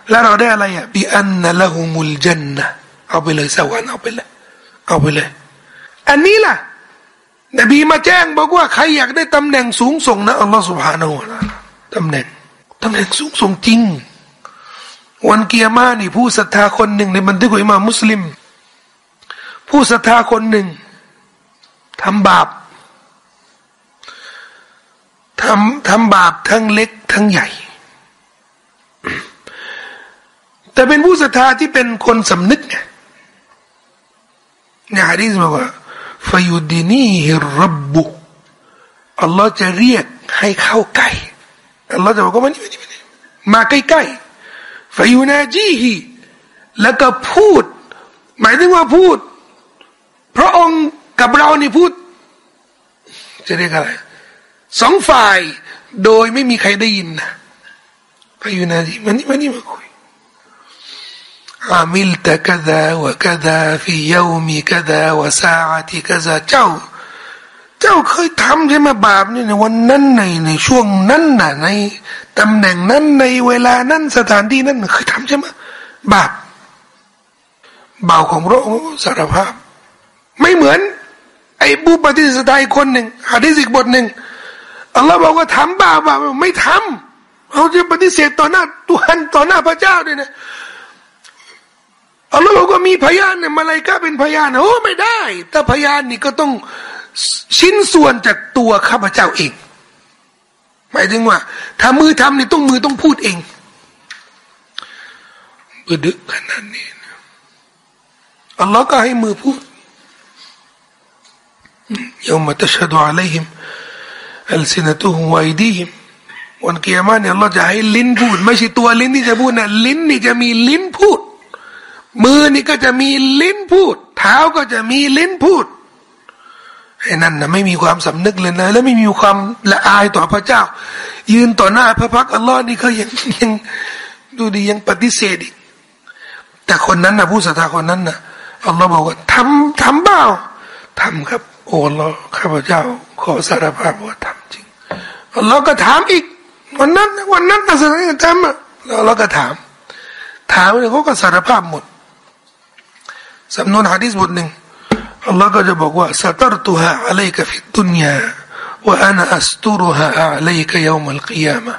แล้วเราได้อะไรอะบิอันนะละหุมุลจันนะเอาไปเลยสวรรค์เอาไปเลยเอาไปเลย อันนี้ล่ะ นบีมาแจ้งบอกว่าใครอยากได้ตำแหน่งสูงส่งนะอัลลอฮฺสุบฮานาอูละตำแหน่งตำแหน่งสูงส่งจริง วันเกียร์มานี่ผู้ศรัทธาคนหนึ่งในบันทึกของอิมามุสลิม ผู้ศรัทธาคนหนึ่งทำบาปทำทำบาปทั้งเล็กทั้งใหญ่ แต่เป็นผู้ศรัทธาที่เป็นคนสำนึกไงในฮะดีษบอกว่าฟยุดีนีฮิรับบุอัลลอฮ์จะเรียกให้เข้าใกล้อัลลอฮ์จะบอกว่ามานี่มานี่มานี่มาใกล้ๆฟยุนาจีฮีแล้วก็พูด หมายถึงว่าพูด พระองค์กับเรานี่พูด จะเรียกอะไรสองฝ่ายโดยไม่มีใครได้ยินนะฟยุนาจีมานี่มานี่มาคุย عملت كذا وكذا في يوم كذا وساعة كذا เจ้า เจ้าเคยทำใช่ไหมบาปนี่ในวันนั้นในในช่วงนั้นน่ะในตำแหน่งนั้นในเวลานั้นสถานที่นั้นเคยทำใช่ไหมบาปบ่าวของพระองค์สารภาพ ไม่เหมือน ไอ้บุปฏิสดายคนหนึ่งหะดีสิกบทหนึ่งอัลลอฮ์บอกว่าทำบาปบาปไม่ทำเขาจะปฏิเสธต่อหน้าตัวต่อหน้าพระเจ้าด้วยนะ อัลลอฮ์บอกว่ามีพยานเนี่ยมาลายกาเป็นพยานโอ้ไม่ได้ แต่พยานนี่ก็ต้องชิ้นส่วนจากตัวข้าพเจ้าเองหมายถึงว่าถ้ามือทำนี่ต้องมือต้องพูดเองบึดึกขนาดนี้อัลลอฮ์ก็ให้มือพูดยามตชดุอะลัยฮิมอัลซินตุฮุวอิดีฮิมวันกิยามะเนี่ยอัลลอฮ์จะให้ลิ้นพูด ไม่ใช่ตัวลิ้นที่จะพูดนะลิ้นนี่จะมีลิ้นพูด มือนี่ก็จะมีลิ้นพูด เท้าก็จะมีลิ้นพูดไอ้นั่นนะไม่มีความสำนึกเลยนะและไม่มีความละอายต่อพระเจ้า ยืนต่อหน้าพระพักอัลลอฮ์นี่เขายังยังดูดียังปฏิเสธอีกแต่คนนั้นนะผู้ศรัทธาคนนั้นนะอัลลอฮ์บอกว่าทำทำเปล่าทำครับ โอ้เราข้าพเจ้า ขอสารภาพว่าทำจริงอัลลอฮ์ก็ถามอีก วันนั้น วันนั้นตัดสินใจทำอะแล้วเราก็ถาม ถามเนี่ยเขาก็สารภาพหมด สำนวนฮะดิษบทหนึ่งอัลลอฮ์ก็จะบอกว่าสตัรตุฮะอะลัยกะฟิดุนยาว่าอันอัสตุรุฮะอะลัยกะยามัลกิยามะ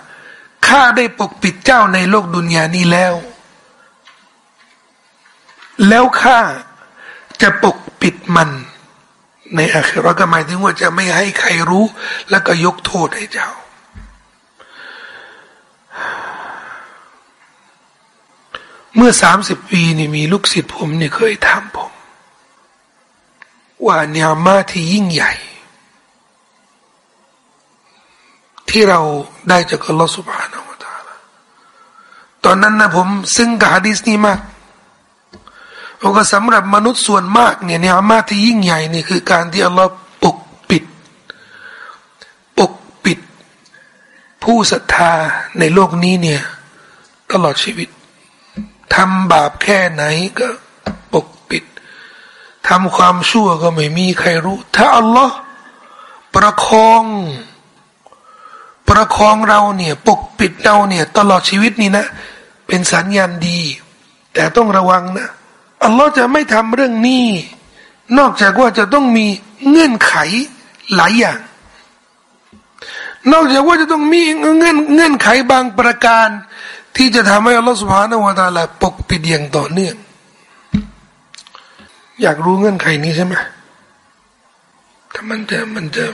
ข้าได้ปกปิดเจ้าในโลกดุนยานี้แล้ว แล้วข้าจะปกปิดมัน ในอาคราก็หมายถึงว่าจะไม่ให้ใครรู้ แล้วก็ยกโทษให้เจ้า เมื่อสามสิบปีนี่มีลูกศิษย์ผมเนี่ยเคยถามผม ว่าเนียมาที่ยิ่งใหญ่ ที่เราได้จากอัลลอฮฺสุบฮานาอัลลอฮฺตอนนั้นนะผมซึ่งกับฮะดิษนี้มากเพราะสำหรับมนุษย์ส่วนมากเนี่ยเนียมาที่ยิ่งใหญ่นี่คือการที่อัลลอฮฺปกปิด ปกปิด ผู้ศรัทธาในโลกนี้เนี่ย ตลอดชีวิต ทำบาปแค่ไหนก็ปกปิดทำความชั่วก็ไม่มีใครรู้ ถ้าอัลลอฮ์ประคอง ประคองเราเนี่ย ปกปิดเราเนี่ย ตลอดชีวิตนี่นะ เป็นสัญญาณดี แต่ต้องระวังนะ อัลลอฮ์จะไม่ทำเรื่องนี้ นอกจากว่าจะต้องมีเงื่อนไขหลายอย่าง นอกจากว่าจะต้องมีเงื่อนเงื่อนไขบางประการ ที่จะทำให้อัลลอฮ์สุบฮานาวะตาลาปกปิดอย่างต่อเนื่องอยากรู้เงื่อนไขนี้ใช่ไหมถ้ามันจะมันจะ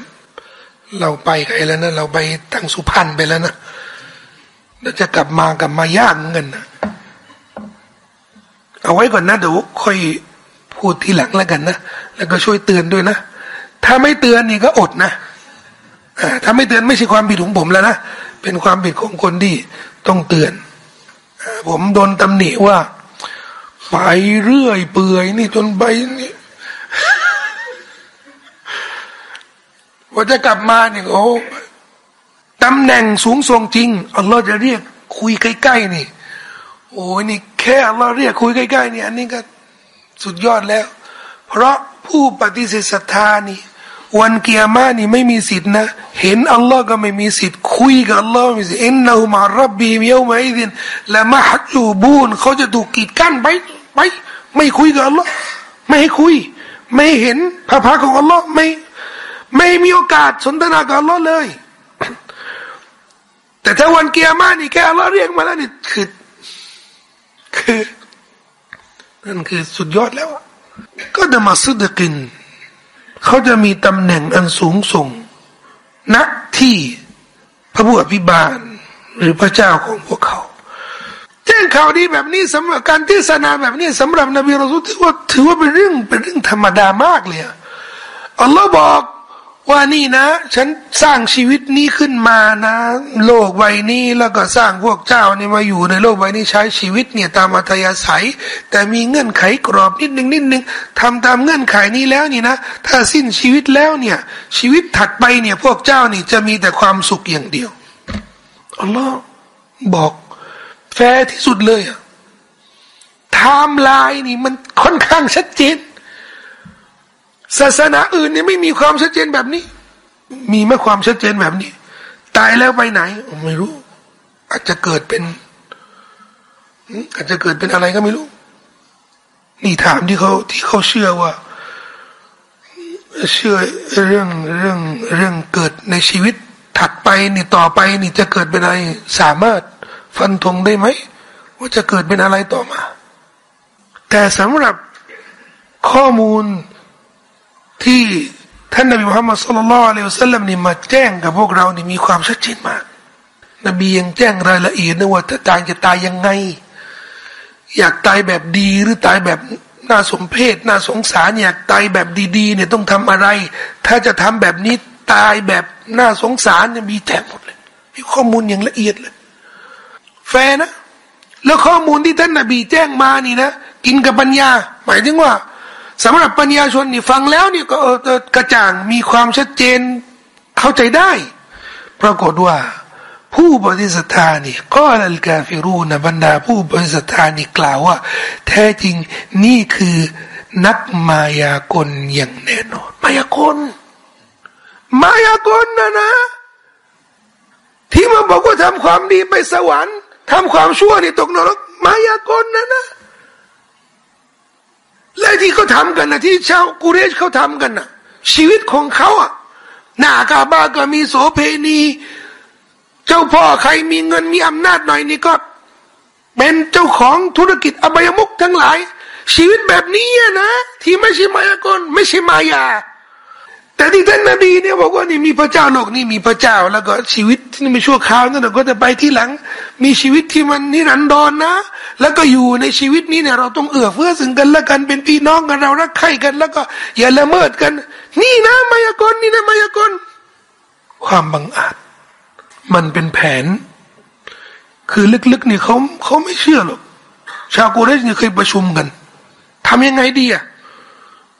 เราไปไกลแล้วนะ เราไปตั้งสุพรรณไปแล้วนะแล้วจะกลับมากลับมายากเงินนะเอาไว้ก่อนนะเดี๋ยวค่อยพูดทีหลังแล้วกันนะแล้วก็ช่วยเตือนด้วยนะ ถ้าไม่เตือนนี่ก็อดนะถ้าไม่เตือนไม่ใช่ความผิดของผมแล้วนะเป็นความผิดของคนที่ต้องเตือน ผมโดนตำหนิว่า ไปเรื่อยเปื่อยนี่จนไปนี่ว่าจะกลับมาเนี่ยโอ้ตำแหน่งสูงส่งจริงอัลลอฮ์จะเรียกคุยใกล้ๆนี่ โอ้ยนี่แค่อัลลอฮ์เรียกคุยใกล้ๆนี่อันนี้ก็สุดยอดแล้ว เพราะผู้ปฏิเสธศรัทธานี่ วันเกียร์มานี่ไม่มีสิทธินะ เห็นอัลลอฮ์ก็ไม่มีสิทธิ์คุยกับอัลลอฮ์ไม่มีสิทธิ์อินนะฮุมารับบีมเยวมาอิดินและมาฮัจูบูนเขาจะถูกกีดกั้นไปไปไม่คุยกับอัลลอฮ์ไม่ให้คุย ไม่เห็นพระพักของอัลลอฮ์ไม่ ไม่มีโอกาสสนทนากับอัลลอฮ์เลย แต่ถ้าวันเกียร์มานี่แค่อัลลอฮ์เรียกมาแล้วนี่คือคือนั่นคือสุดยอดแล้วก็ดมาสุดกิน เขาจะมีตำแหน่งอันสูงส่งณที่พระผู้อภิบาลหรือพระเจ้าของพวกเขาแจ้งข่าวดีแบบนี้สำหรับการเทศนาแบบนี้สำหรับนบีเราถือว่าถือว่าเป็นเรื่องเป็นเรื่องธรรมดามากเลยอัลลอฮ์บอก ว่านี่นะ ฉันสร้างชีวิตนี้ขึ้นมานะ โลกใบนี้แล้วก็สร้างพวกเจ้านี่มาอยู่ในโลกใบนี้ใช้ชีวิตเนี่ยตามอัธยาศัย แต่มีเงื่อนไขกรอบนิดนึงนิดนึงทำตามเงื่อนไขนี้แล้วนี่นะ ถ้าสิ้นชีวิตแล้วเนี่ย ชีวิตถัดไปเนี่ยพวกเจ้านี่จะมีแต่ความสุขอย่างเดียวอัลลอฮ์บอกแฟร์ที่สุดเลยอะไทม์ไลน์นี่มันค่อนข้างชัดเจน ศาสนาอื่นเนี่ยไม่มีความชัดเจนแบบนี้ มีไม่ความชัดเจนแบบนี้ ตายแล้วไปไหนไม่รู้ อาจจะเกิดเป็นอาจจะเกิดเป็นอะไรก็ไม่รู้ นี่ถามที่เขาที่เขาเชื่อว่า เชื่อเรื่องเรื่องเรื่องเกิดในชีวิต ถัดไปนี่ต่อไปนี่จะเกิดเป็นอะไร สามารถฟันธงได้ไหมว่าจะเกิดเป็นอะไรต่อมา แต่สำหรับข้อมูล ที่ท่านนบีมุฮัมมัดสุลลัลอะลัยฮิวสัลลัมนี่มาแจ้งกับพวกเรานี่มีความชัดเจนมาก นบียังแจ้งรายละเอียดนะว่าถ้าตายจะตายยังไง อยากตายแบบดีหรือตายแบบน่าสมเพชน่าสงสารอยากตายแบบดีๆเนี่ยต้องทำอะไร ถ้าจะทำแบบนี้ตายแบบน่าสงสารเนี่ยมีแจ้งหมดเลยมีข้อมูลอย่างละเอียดเลย แฟนะ แล้วข้อมูลที่ท่านนบีแจ้งมานี่นะ กินกับปัญญา หมายถึงว่า สำหรับปัญญาชนนี่ฟังแล้วนี่ก็กระจ่างมีความชัดเจนเข้าใจได้ ปรากฏว่า ผู้บริสุทธานี่ก็ลัลกาฟิรูนบรรดาผู้บริสุทธานี่กล่าวว่า แท้จริงนี่คือนักมายากลอย่างแน่นอน มายากล มายากลนะนะ ที่มาบอกว่าทำความดีไปสวรรค์ทำความชั่วนี่ตกนรกมายากลนะนะ และที่เขาทากันนะที่ชาวกุเรชเขาทำกันนะชีวิตของเขาอะหน้ากาบาก็มีโสเพณี เจ้าพ่อใครมีเงินมีอำนาจหน่อยนี่ก็ เป็นเจ้าของธุรกิจอบายมุกทั้งหลาย ชีวิตแบบนี้นะ ที่ไม่ใช่มายากลไม่ใช่มายา แต่ที่ท่านนบีเนี่ยบอกว่านี่มีพระเจ้าโลกนี่มีพระเจ้า แล้วก็ชีวิตที่ม่ชั่วคราวนั่นก็จะไปที่หลัง มีชีวิตที่มันนิรันดรนนะ แล้วก็อยู่ในชีวิตนี้เนี่ยเราต้องเอื้อเฟื้อซึ่งกันและกันเป็นพี่น้องกันเรารักใคร่กัน แล้วก็อย่าละเมิดกัน นี่นะมายากลนี่นะมายากลความบังอาจ มันเป็นแผน คือลึกๆนี่เขาเขาไม่เชื่อหรอกชาวกุเรชนี่เคยประชุมกันทำยังไงดีอะ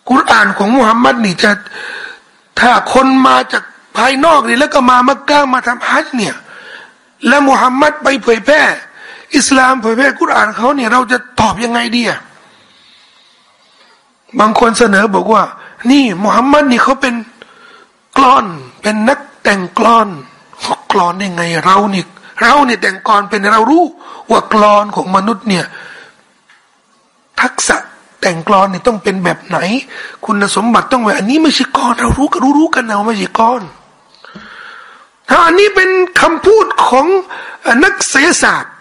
กุรอานของมุฮัมมัดนี่จะ ถ้าคนมาจากภายนอกนี่แล้วก็มามักกะมาทำฮัจเนี่ย แล้วมุฮัมมัดไปเผยแพร่ อิสลามเผยแพร่กุรอานเขาเนี่ยเราจะตอบยังไงดีอะบางคนเสนอบอกว่า นี่มุฮัมมัดนี่เขาเป็นกลอนเป็นนักแต่งกลอนกลอนยังไงเรานี่เราเนี่ยแต่งกลอนเป็นเรารู้ว่ากลอนของมนุษย์เนี่ย ทักษะ แต่งกลอนเนี่ยต้องเป็นแบบไหน คุณสมบัติต้องแบบอันนี้ไม่ใช่กรเรารู้กันรู้รู้กันนะไม่ใช่กรถ้าอันนี้เป็นคำพูดของนักเศรษฐศาสตร์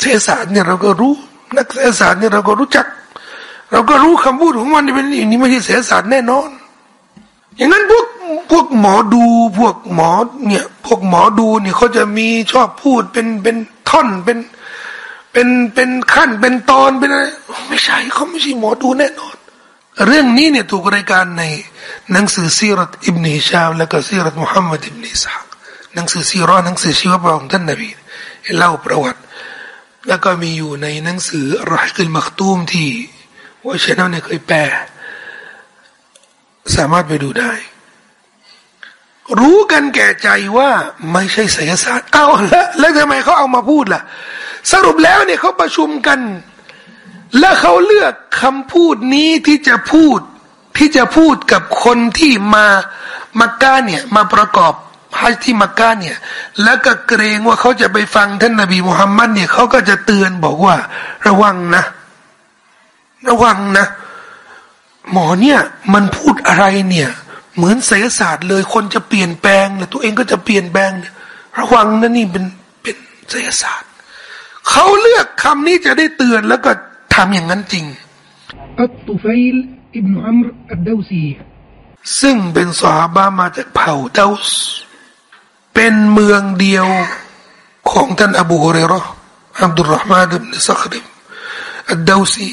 เศรษฐศาสตร์เนี่ยเราก็รู้ นักเศรษฐศาสตร์เนี่ยเราก็รู้จัก เราก็รู้คำพูดของมันเป็นอย่างนี้ไม่ใช่เศรษฐศาสตร์แน่นอน อย่างนั้นพวกพวกหมอดูพวกหมอเนี่ย พวกหมอดูเนี่ยเขาจะมีชอบพูดเป็นเป็นท่อนเป็น เป็นเป็นขั้นเป็นตอนเป็นอะไรไม่ใช่เขาไม่ใช่หมอดูแน่นอน เรื่องนี้เนี่ยถูกรายการในหนังสือซีรัตอิบนีชาวและก็ซีรัตมุฮัมมัดอิบนีสาหนังสือซีรอหนังสือชีวประวัติของท่านนบีเล่าประวัติ แล้วก็มีอยู่ในหนังสือรอยกิลมักตูมที่ว่าชนะเนี่ยเคยแปลสามารถไปดูได้ รู้กันแก่ใจว่าไม่ใช่ไสยศาสตร์เอาแล้วแล้วทำไมเขาเอามาพูดล่ะ สรุปแล้วเนี่ยเขาประชุมกัน และเขาเลือกคำพูดนี้ที่จะพูดที่จะพูดกับคนที่มามักกะเนี่ยมาประกอบฮัจที่มักกะเนี่ยแล้วก็เกรงว่าเขาจะไปฟังท่านนาบีมุฮัมมัดเนี่ยเขาก็จะเตือนบอกว่า ระวังนะ ระวังนะ หมอเนี่ยมันพูดอะไรเนี่ย เหมือนเสยศาสตร์เลยคนจะเปลี่ยนแปลงแล้วตัวเองก็จะเปลี่ยนแปลง ระวังนะนี่เป็นเป็นเสยศาสตร์ เขาเลือกคำนี้จะได้เตือนแล้วก็ทำอย่างนั้นจริงอัตตุฟัยลอิบนุอัมรอัดดาวซีซึ่งเป็นสาบามาจากเผ่าเดาสเป็นเมืองเดียวของท่านอบูฮุเรรออับดุลรหมานอิบนซักริมอัดดาวซี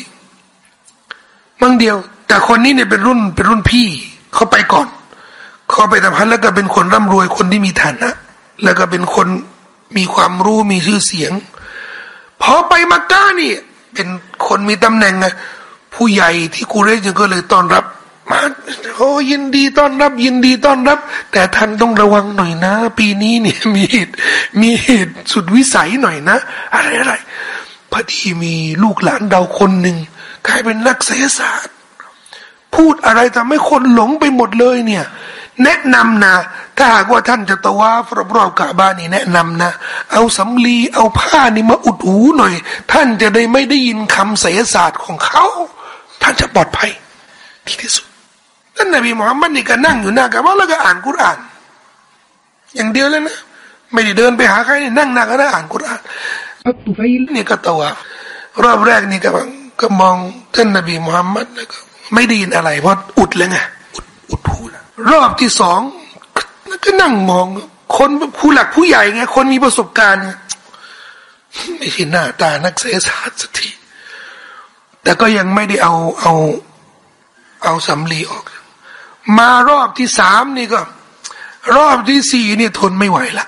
เมืองเดียว แต่คนนี้เนี่ยเป็นรุ่นเป็นรุ่นพี่เขาไปก่อนเขาไปทำพันแล้วก็เป็นคนร่ำรวยคนที่มีฐานะ แล้วก็เป็นคนมีความรู้มีชื่อเสียง พอไปมักกะนี่เป็นคนมีตำแหน่งไงผู้ใหญ่ที่กูเรชก็เลยต้อนรับ มาโอ้ยินดีต้อนรับ ยินดีต้อนรับ แต่ท่านต้องระวังหน่อยนะ ปีนี้เนี่ยมีเหตุมีเหตุสุดวิสัยหน่อยนะ อะไรอะไรพอดีมีลูกหลานเราคนหนึ่งกลายเป็นนักเศรษฐศาสตร์ พูดอะไรทำให้คนหลงไปหมดเลยเนี่ย แนะนำนะ ถ้าหากว่าท่านจะตะวาฟรอบๆกะบ้านนี่แนะนำนะ เอาสำลีเอาผ้านี่มาอุดหูหน่อย ท่านจะได้ไม่ได้ยินคำเสยศาสตร์ของเขา ท่านจะปลอดภัยที่ที่สุดท่านนบีมุฮัมมัดนี่ก็นั่งอยู่หน้ากะบาแล้วก็อ่านกุรอาน อย่างเดียวเลยนะไม่ได้เดินไปหาใครนี่นั่งหน้าก็ได้อ่านกุรอานอัตุไฟนี่ก็ตะวารอบแรกนี่ก็ก็มองท่านนบีมุฮัมมัดแล้วก็ไม่ได้ยินอะไรเพราะอุดแล้วไงอุดอุดหูแล้ว รอบที่สองก็นั่งมอง คนผู้หลักผู้ใหญ่ไง คนมีประสบการณ์ไม่ใช่หน้าตานักเสียศาสตร์สักทีแต่ก็ยังไม่ได้เอาเอาเอาสำลีออก มารอบที่สามนี่ก็ รอบที่สี่นี่ทนไม่ไหวละ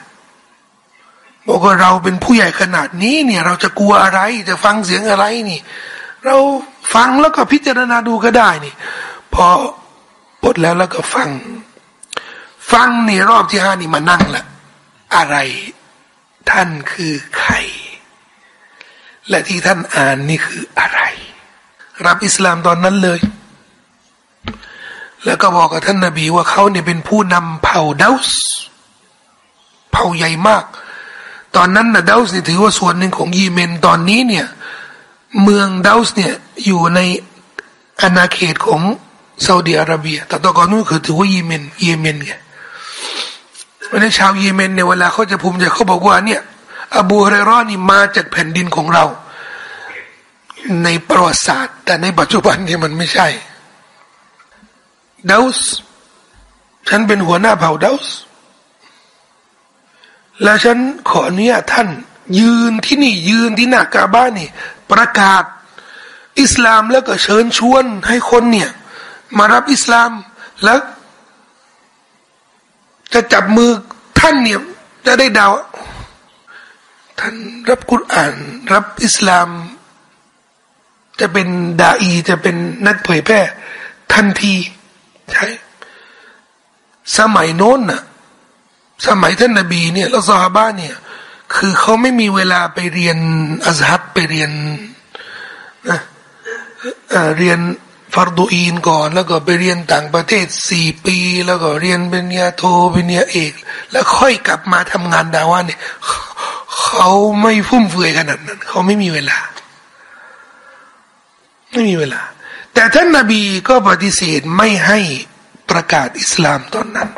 บอกว่าเราเป็นผู้ใหญ่ขนาดนี้เนี่ย เราจะกลัวอะไร จะฟังเสียงอะไรนี่ เราฟังแล้วก็พิจารณาดูก็ได้นี่ พอ ปลดแล้วแล้วก็ฟัง ฟังนี่รอบที่ห้านี่มานั่งละอะไร ท่านคือใคร และที่ท่านอ่านนี่คืออะไร รับอิสลามตอนนั้นเลย แล้วก็บอกกับท่านนาบีว่าเขาเนี่ยเป็นผู้นำเผ่าเดาส์เผ่าใหญ่มาก ตอนนั้นนะดาส์นี่ถือว่าส่วนหนึ่งของยีเมนตอนนี้เนี่ย เมืองเดาส์เนี่ยอยู่ในอาณาเขตของ ซาอุดิอาระเบีย แต่ตอนก่อนนู้นคือถือว่าเยเมนเยเมนไงเพราะนั้นชาวเยเมนเนี่ยเวลาเขาจะภูมิใจเขาบอกว่าเนี่ย อบูเรรอนี่มาจากแผ่นดินของเรา ในประวัติศาสตร์ แต่ในปัจจุบันเนี่ยมันไม่ใช่ดาวส์ฉันเป็นหัวหน้าเผ่าดาวส์แล้วฉันขออนุญาตท่าน ยืนที่นี่ยืนที่หน้ากาบ้านนี่ ประกาศ อิสลามแล้วก็เชิญชวนให้คนเนี่ย มารับอิสลามแล้ว จะจับมือท่านเนี่ยจะได้ดาวท่านรับกุรอาน รับอิสลาม จะเป็นดาอีจะเป็นนักเผยแพร่ทันทีใช่สมัยโน้นน่ะ สมัยท่านนบีเนี่ยแล้วซาฮาบะเนี่ย คือเขาไม่มีเวลาไปเรียนอัซฮัดไปเรียนนะเรียน ฟารดูอีนก่อน แล้วก็ไปเรียนต่างประเทศสี่ปี แล้วก็เรียนเป็นญาโทเป็นญาเอก แล้วค่อยกลับมาทำงานดาว่าเนี่ยเขาไม่ฟุ่มเฟือยขนาดนั้น เขาไม่มีเวลา ไม่มีเวลา แต่ท่านนาบีก็ปฏิเสธไม่ให้ประกาศอิสลามตอนนั้น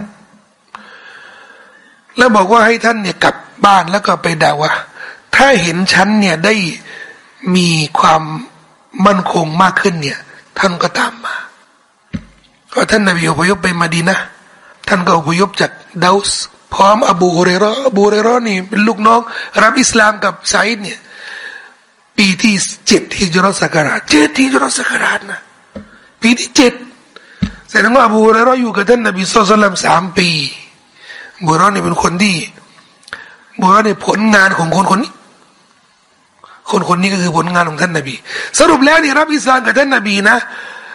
แล้วบอกว่าให้ท่านเนี่ยกลับบ้านแล้วก็ไปดาว่าถ้าเห็นฉันเนี่ยได้มีความมั่นคงมากขึ้นเนี่ย ท่านก็ตามมาก็ท่านนบีอพยพไปมาดีนะท่านก็อพยพจากดาวส์พร้อมอบูฮุเรรออบูฮุเรรอนี่เป็นลูกน้อง รับอิสลามกับไซด์เนี่ย ปีที่เจ็ดฮิจรัสกราชเจ็ดฮิจรัสกราชนะปีที่เจ็ดแสดงว่าอบูฮุเรรออยู่กับท่านนบีสุลต่านสามปีบุรอนี่เป็นคนที่บุรอนี่ผลงานของคนคนนี้ คนคนนี้ก็คือผลงานของท่านนบี สรุปแล้วนี่รับอิสลามกับท่านนบีนะ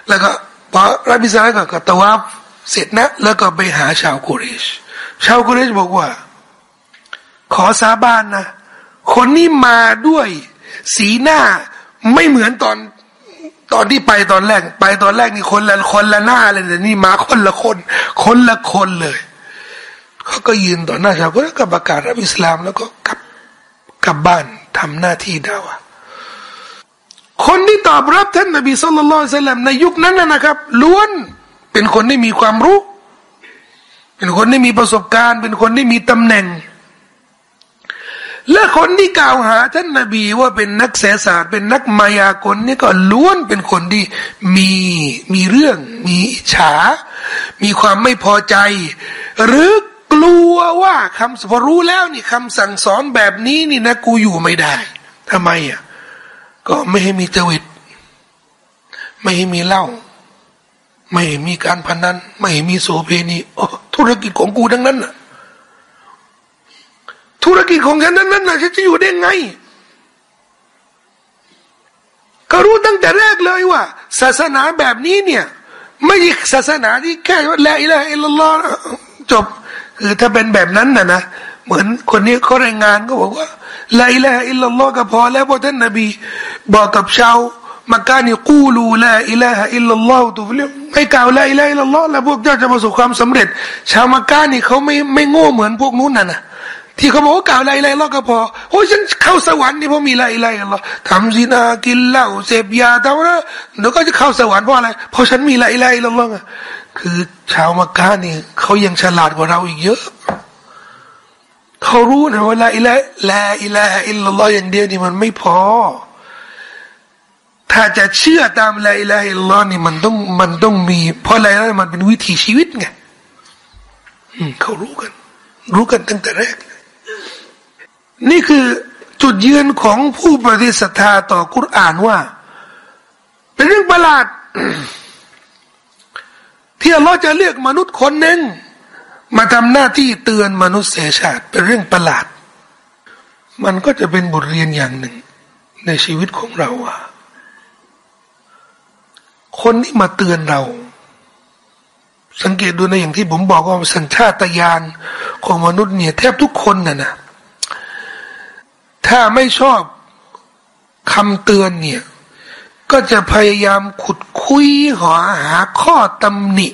แล้วก็พอรับอิสลามก็กตะวับเสร็จนะ แล้วก็ไปหาชาวกุเรช ชาวกุเรชบอกว่า ขอสาบานนะ คนนี้มาด้วยสีหน้าไม่เหมือนตอนตอนที่ไปตอนแรก ไปตอนแรกนี่คนละคนละหน้าเลยแต่นี่มาคนละคน คนละคนเลย เขาก็ยืนต่อหน้าชาวก็ก็ประกาศรับอิสลามแล้วก็กลับ กลับบ้านทำหน้าที่ดาวะคนที่ตอบรับท่านนบีสุลต่านในยุคนั้นนะครับ ล้วนเป็นคนที่มีความรู้ เป็นคนที่มีประสบการณ์ เป็นคนที่มีตำแหน่ง และคนที่กล่าวหาท่านนบีว่าเป็นนักเสศาสตร์ เป็นนักมายากลนี่ก็ล้วนเป็นคนที่มีมีเรื่อง มีฉา มีความไม่พอใจ หรือ กลัวว่าคำพอรู้แล้วนี่คำสั่งสอนแบบนี้นี่นะกูอยู่ไม่ได้ทำไมอะก็ไม่ให้มีเจวิตไม่ให้มีเหล้าไม่ให้มีการพนัน ไม่ให้มีโสเพณีธุรกิจของกูทั้งนั้นน่ะ ธุรกิจของฉันนั้นนั้นน่ะฉันจะอยู่ได้ไงก็รู้ตั้งแต่แรกเลยว่า ศาสนาแบบนี้เนี่ย ไม่ใช่ศาสนาที่แค่ว่าละอิละอิละลอจบ คือถ้าเป็นแบบนั้นนะนะเหมือนคนนี้เขารายงานก็บอกว่าลาอิลาอิลลัลลอฮ์ก็พอแล้วพระท่านนบีบอกกับชาวมักกะนี่กูลูลาอิลาอิลลัลลอฮ์ตุฟลิมให้กล่าวلا إله إلا الله แล้วพวกเจ้าจะประสบความสำเร็จ ชาวมักกะนี่เขาไม่ไม่โง่เหมือนพวกนู้นน่ะนะที่เขาบอกว่ากล่าว لا إله إلا الله ก็พอโอ้ฉันเข้าสวรรค์นี่เพราะมี لا إله إلا الله ทำซินากินเหล้าเสพยาเท่านั้นเดี๋ยวก็จะเข้าสวรรค์เพราะอะไรเพราะฉันมี لا إله إلا الله คือชาวมักกะนี่เขายังฉลาดกว่าเราอีกเยอะเขารู้นะว่าلا إله لا إله إلا الله อย่างเดียวนี่มันไม่พอ ถ้าจะเชื่อตามละอิละฮิลลอฮ์นี่มันต้องมันต้องมี เพราะอะไรแล้วมันเป็นวิถีชีวิตไงเขารู้กัน รู้กันตั้งแต่แรก นี่คือจุดยืนของผู้ปฏิสัทธาต่อกุรอานว่า เป็นเรื่องประหลาด ที่อัลลอฮ์จะเลือกมนุษย์คนหนึ่งมาทำหน้าที่เตือนมนุษยชาติเป็นเรื่องประหลาด มันก็จะเป็นบทเรียนอย่างหนึ่ง ในชีวิตของเราอะคนที่มาเตือนเรา สังเกตดูในอย่างที่ผมบอกว่าสัญชาตญาณของมนุษย์เนี่ยแทบทุกคนน่ะนะถ้าไม่ชอบคำเตือนเนี่ย ก็จะพยายามขุดคุยหาหาข้อตำหนิ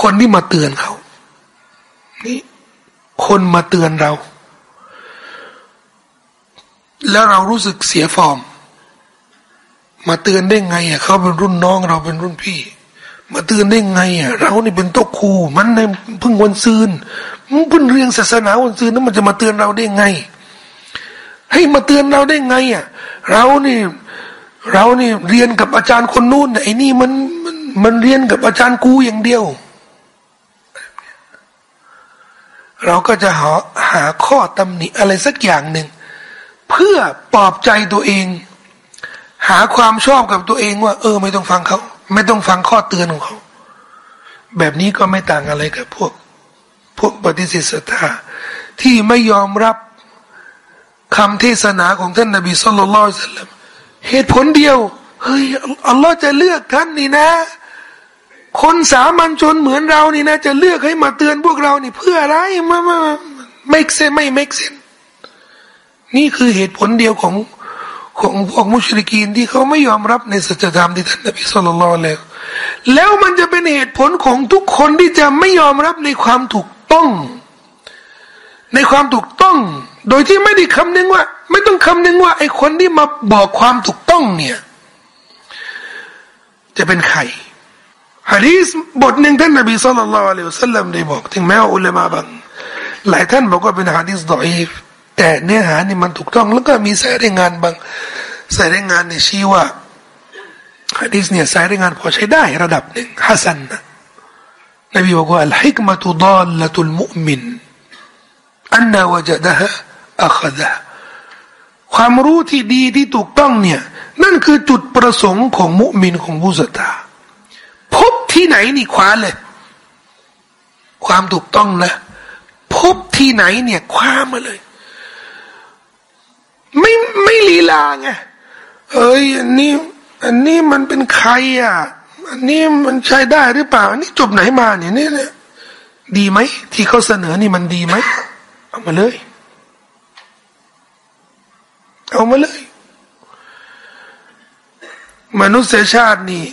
คนที่มาเตือนเขา นี่คนมาเตือนเรา แล้วเรารู้สึกเสียฟอร์ม มาเตือนได้ไงอะเขาเป็นรุ่นน้องเราเป็นรุ่นพี่ มาเตือนได้ไงอะเรานี่เป็นโต๊ะครูมันในเพิ่งวันซืนมันเพิ่งเรียนศาสนาวันซืนนั้นมันจะมาเตือนเราได้ไง ให้มาเตือนเราได้ไงอะ เรานี่ เรานี่เรียนกับอาจารย์คนนู้นไอ้นี่มันมันมันเรียนกับอาจารย์กูอย่างเดียว เราก็จะหาหาข้อตำหนิอะไรสักอย่างหนึ่ง เพื่อปลอบใจตัวเอง หาความชอบกับตัวเองว่า เออ ไม่ต้องฟังเขา ไม่ต้องฟังข้อเตือนของเขา แบบนี้ก็ไม่ต่างอะไรกับพวก พวกปฏิเสธศรัทธาที่ไม่ยอมรับคำเทศนาของท่านนบีสุลต่านสัลลัม เหตุผลเดียว เฮ้ยอัลลอฮ์จะเลือกท่านนี่นะ คนสามัญชนเหมือนเรานี่นะ จะเลือกให้มาเตือนพวกเรานี่ เพื่ออะไรมามาไม่เซนไม่ไม่เซนนี่คือเหตุผลเดียวของของพวกมุชริกีนที่เขาไม่ยอมรับในสัจธรรมที่ท่านนบีสุลต่านแล้ว แล้วมันจะเป็นเหตุผลของทุกคนที่จะไม่ยอมรับในความถูกต้อง ในความถูกต้อง โดยที่ไม่ได้คำนึงว่า ไม่ต้องคำนึงว่า ไอ้คนที่มาบอกความถูกต้องเนี่ย จะเป็นใครฮะดีสบทหนึ่งท่านนบีสุลต่านละอัลลอฮฺสัลลัมได้บอก ถึงแม้ว่าอุลามะบางหลายท่านบอกว่าเป็นฮะดีสดอยแต่เนื้อหานี่มันถูกต้อง แล้วก็มีสายรายงานบางสายรายงานในชี้ว่าฮะดีสเนี่ยสายรายงานพอใช้ได้ระดับหนึ่งฮัสซันนะนบีบอกว่าอัลฮิกมะตุดอลละตุลมุมินอันนาวจดะฮะอัคดะ ความรู้ที่ดีที่ถูกต้องเนี่ย นั่นคือจุดประสงค์ของมุมินของผู้ศรัทธาพบที่ไหนนี่คว้าเลย ความถูกต้องนะ พบที่ไหนเนี่ยคว้ามาเลย ไม่ไม่ลีลาไงเอ้ยอันนี้ อันนี้มันเป็นใครอะ อันนี้มันใช้ได้หรือเปล่า อันนี้จบไหนมาเนี่ยนี่ดีไหมที่เขาเสนอนี่มันดีไหมเอามาเลย เอามาเลย มนุษยชาตินี่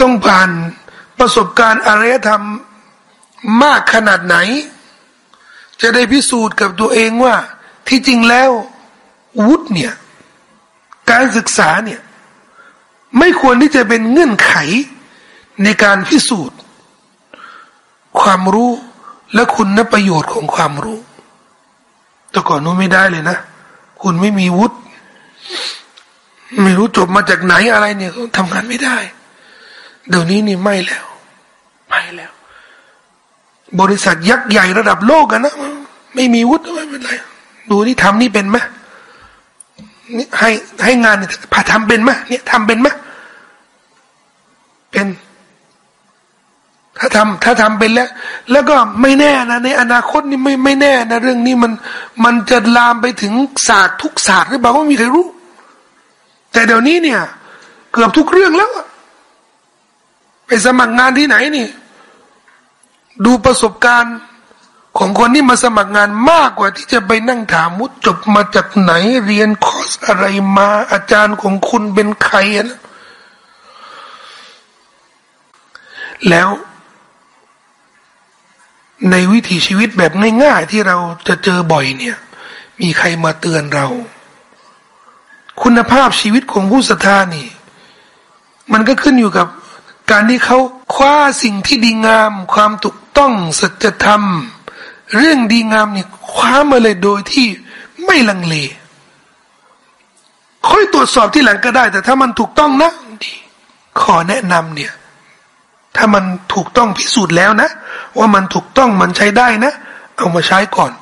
ต้องผ่านประสบการณ์อารยธรรมมากขนาดไหน จะได้พิสูจน์กับตัวเองว่า ที่จริงแล้ววุฒิเนี่ย การศึกษาเนี่ย ไม่ควรที่จะเป็นเงื่อนไขในการพิสูจน์ ความรู้และคุณประโยชน์ของความรู้ แต่ก่อนนู้นไม่ได้เลยนะ คุณไม่มีวุฒิไม่รู้จบมาจากไหนอะไรเนี่ยทำงานไม่ได้ เดี๋ยวนี้นี่ไม่แล้ว ไม่แล้ว บริษัทยักษ์ใหญ่ระดับโลกกันนะไม่มีวุฒิไม่เป็นไรดูนี่ทำนี่เป็นไหมนี่ให้ให้งานเนี่ยพาทำเป็นไหมเนี่ยทำเป็นไหมเป็น ถ้าทำถ้าทำเป็นแล้ว แล้วก็ไม่แน่นะในอนาคตนี่ไม่ไม่แน่นะเรื่องนี้มันมันจะลามไปถึงศาสตร์ทุกศาสตร์หรือเปล่าไม่มีใครรู้ แต่เดี๋ยวนี้เนี่ย เกือบทุกเรื่องแล้วไปสมัครงานที่ไหนนี่ ดูประสบการณ์ของคนที่มาสมัครงานมากกว่าที่จะไปนั่งถามมุดจบมาจากไหนเรียนคอร์สอะไรมาอาจารย์ของคุณเป็นใครนะแล้ว ในวิถีชีวิตแบบง่ายๆที่เราจะเจอบ่อยเนี่ย มีใครมาเตือนเรา คุณภาพชีวิตของผู้ศรัทธานี่ มันก็ขึ้นอยู่กับการที่เขาคว้าสิ่งที่ดีงาม ความถูกต้องสัจธรรม เรื่องดีงามนี่คว้ามาเลยโดยที่ไม่ลังเลค่อยตรวจสอบที่หลังก็ได้ แต่ถ้ามันถูกต้องนะดีขอแนะนำเนี่ย ถ้ามันถูกต้องพิสูจน์แล้วนะ ว่ามันถูกต้องมันใช้ได้นะ เอามาใช้ก่อน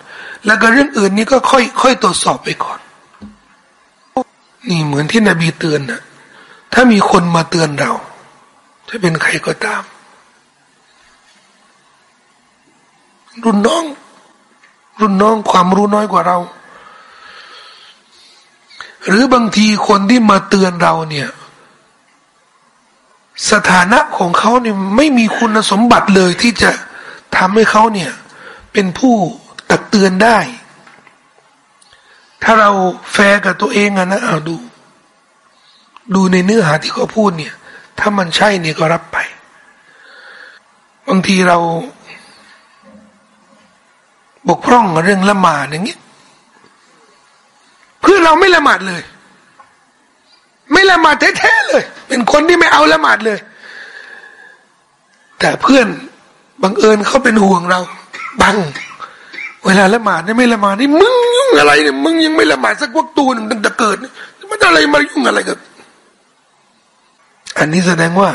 แล้วก็เรื่องอื่นนี่ก็ค่อยค่อยตรวจสอบไปก่อน นี่เหมือนที่นบีเตือนนะถ้ามีคนมาเตือนเรา จะเป็นใครก็ตาม รุ่นน้อง รุ่นน้องความรู้น้อยกว่าเรา หรือบางทีคนที่มาเตือนเราเนี่ย สถานะของเขาเนี่ยไม่มีคุณสมบัติเลยที่จะทำให้เขาเนี่ย เป็นผู้ตักเตือนได้ ถ้าเราแฟร์กับตัวเองอะนะเอาดู ดูในเนื้อหาที่เขาพูดเนี่ย ถ้ามันใช่เนี่ยก็รับไป บางทีเรา บกพร่องเรื่องละหมาดอย่างเงี้ยเพื่อเราไม่ละหมาดเลย ไม่ละหมาดแท้ๆเลย เป็นคนที่ไม่เอาละหมาดเลย แต่เพื่อนบังเอิญเขาเป็นห่วงเรา บัง เวลาละหมาดเนี่ยไม่ละหมาดนี่มึงยุ่งอะไรเนี่ยมึงยังไม่ละหมาดสักวักตัวหนึ่งตั้งแต่เกิดมันอะไรมายุ่งอะไรกับอันนี้แสดงว่า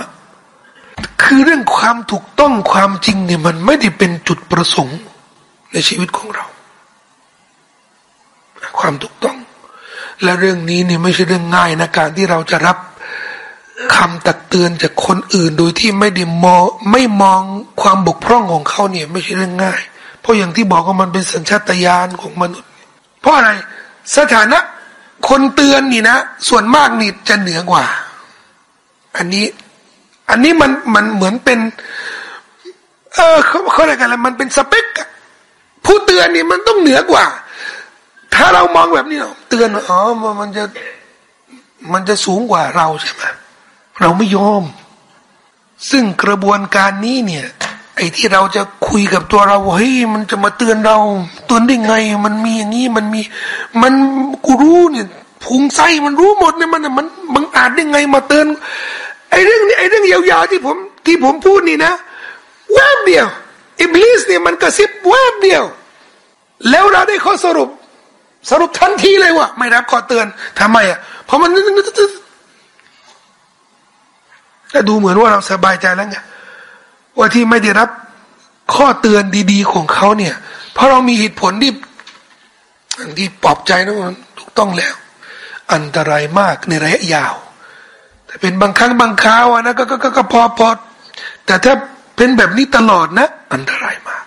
คือเรื่องความถูกต้องความจริงเนี่ยมันไม่ได้เป็นจุดประสงค์ในชีวิตของเรา ความถูกต้อง และเรื่องนี้เนี่ยไม่ใช่เรื่องง่ายนะการที่เราจะรับคำตักเตือนจากคนอื่นโดยที่ไม่ได้มองไม่มองความบกพร่องของเขาเนี่ย ไม่ใช่เรื่องง่าย เพราะอย่างที่บอกว่ามันเป็นสัญชาตญาณของมนุษย์ เพราะอะไรสถานะคนเตือนนี่นะ ส่วนมากนี่จะเหนือกว่า อันนี้ อันนี้มันมันเหมือนเป็น เออเขาเขาเรียกกันล้วมันเป็นสเปกผู้เตือนนี่มันต้องเหนือกว่า ถ้าเรามองแบบนี้เตือนอ๋อมันจะมันจะสูงกว่าเราใช่ไหมเราไม่ยอม ซึ่งกระบวนการนี้เนี่ย ไอ้ที่เราจะคุยกับตัวเราเฮ้ยมันจะมาเตือนเราเตือนได้ไง มันมีอย่างนี้มันมีมันกูรู้เนี่ยพุงไส้มันรู้หมดเนี่ยมันมันบังอาจได้ไงมาเตือนไอ้เรื่องนี้ไอ้เรื่องยาวๆที่ผมที่ผมพูดนี่นะแวบเดียวอิบลิสเนี่ยมันกระซิบแวบเดียว แล้วเราได้ข้อสรุป สรุปทันทีเลยว่าไม่รับข้อเตือนทำไมอะเพราะมันแต่ดูเหมือนว่าเราสบายใจแล้วไงว่าที่ไม่ได้รับข้อเตือนดีๆของเขาเนี่ย เพราะเรามีเหตุผลที่ที่ปลอบใจนะมันถูกต้องแล้ว อันตรายมากในระยะยาว แต่เป็นบางครั้งบางคราวนะก็ก็ก็พอพอแต่ถ้าเป็นแบบนี้ตลอดนะ อันตรายมาก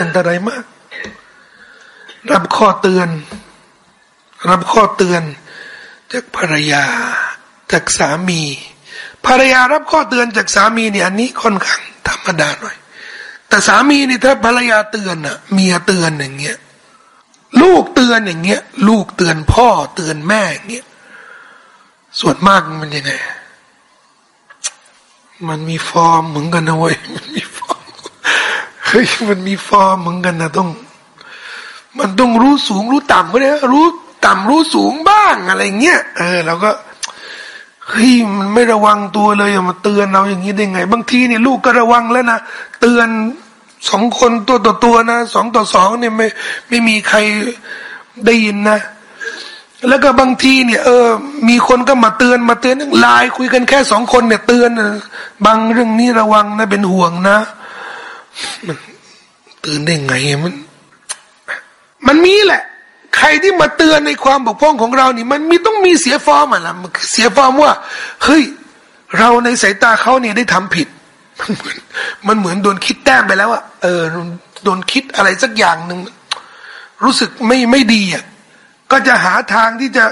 อันตรายมาก รับข้อเตือน รับข้อเตือน จากภรรยา จากสามี ภรรยารับข้อเตือนจากสามีเนี่ยอันนี้ค่อนข้างธรรมดาหน่อย แต่สามีนี่ถ้าภรรยาเตือนอ่ะเมียเตือนอย่างเงี้ยลูกเตือนอย่างเงี้ย ลูกเตือนพ่อเตือนแม่อย่างเงี้ยส่วนมากมันยังไงมันมีฟอร์มเหมือนกันนะเว้ยมันมีฟอร์มเฮ้ยมันมีฟอร์มเหมือนกันนะต้อง มันต้องรู้สูงรู้ต่ำก็ได้รู้ต่ำรู้สูงบ้างอะไรเงี้ยเออเราก็เฮ้ยมันไม่ระวังตัวเลยมาเตือนเราอย่างนี้ได้ไง บางทีเนี่ยลูกก็ระวังแล้วนะเตือนสองคนตัวต่อตัวนะสองต่อสองเนี่ยไม่ไม่มีใครได้ยินนะ แล้วก็บางทีเนี่ย เออ มีคนก็มาเตือนมาเตือนไลน์คุยกันแค่สองคนเนี่ยเตือนบางเรื่องนี้ระวังนะเป็นห่วงนะมันเตือนได้ไงมัน มันมีแหละ ใครที่มาเตือนในความบกพร่องของเรานี่ มันมีต้องมีเสียฟอร์มอะละเสียฟอร์มว่า เฮ้ย เราในสายตาเขาเนี่ยได้ทำผิด มันเหมือนมันเหมือนโดนคิดแต้มไปแล้วอะเออโดนคิดอะไรสักอย่างหนึ่งรู้สึกไม่ไม่ดีอะก็จะหาทางที่จะ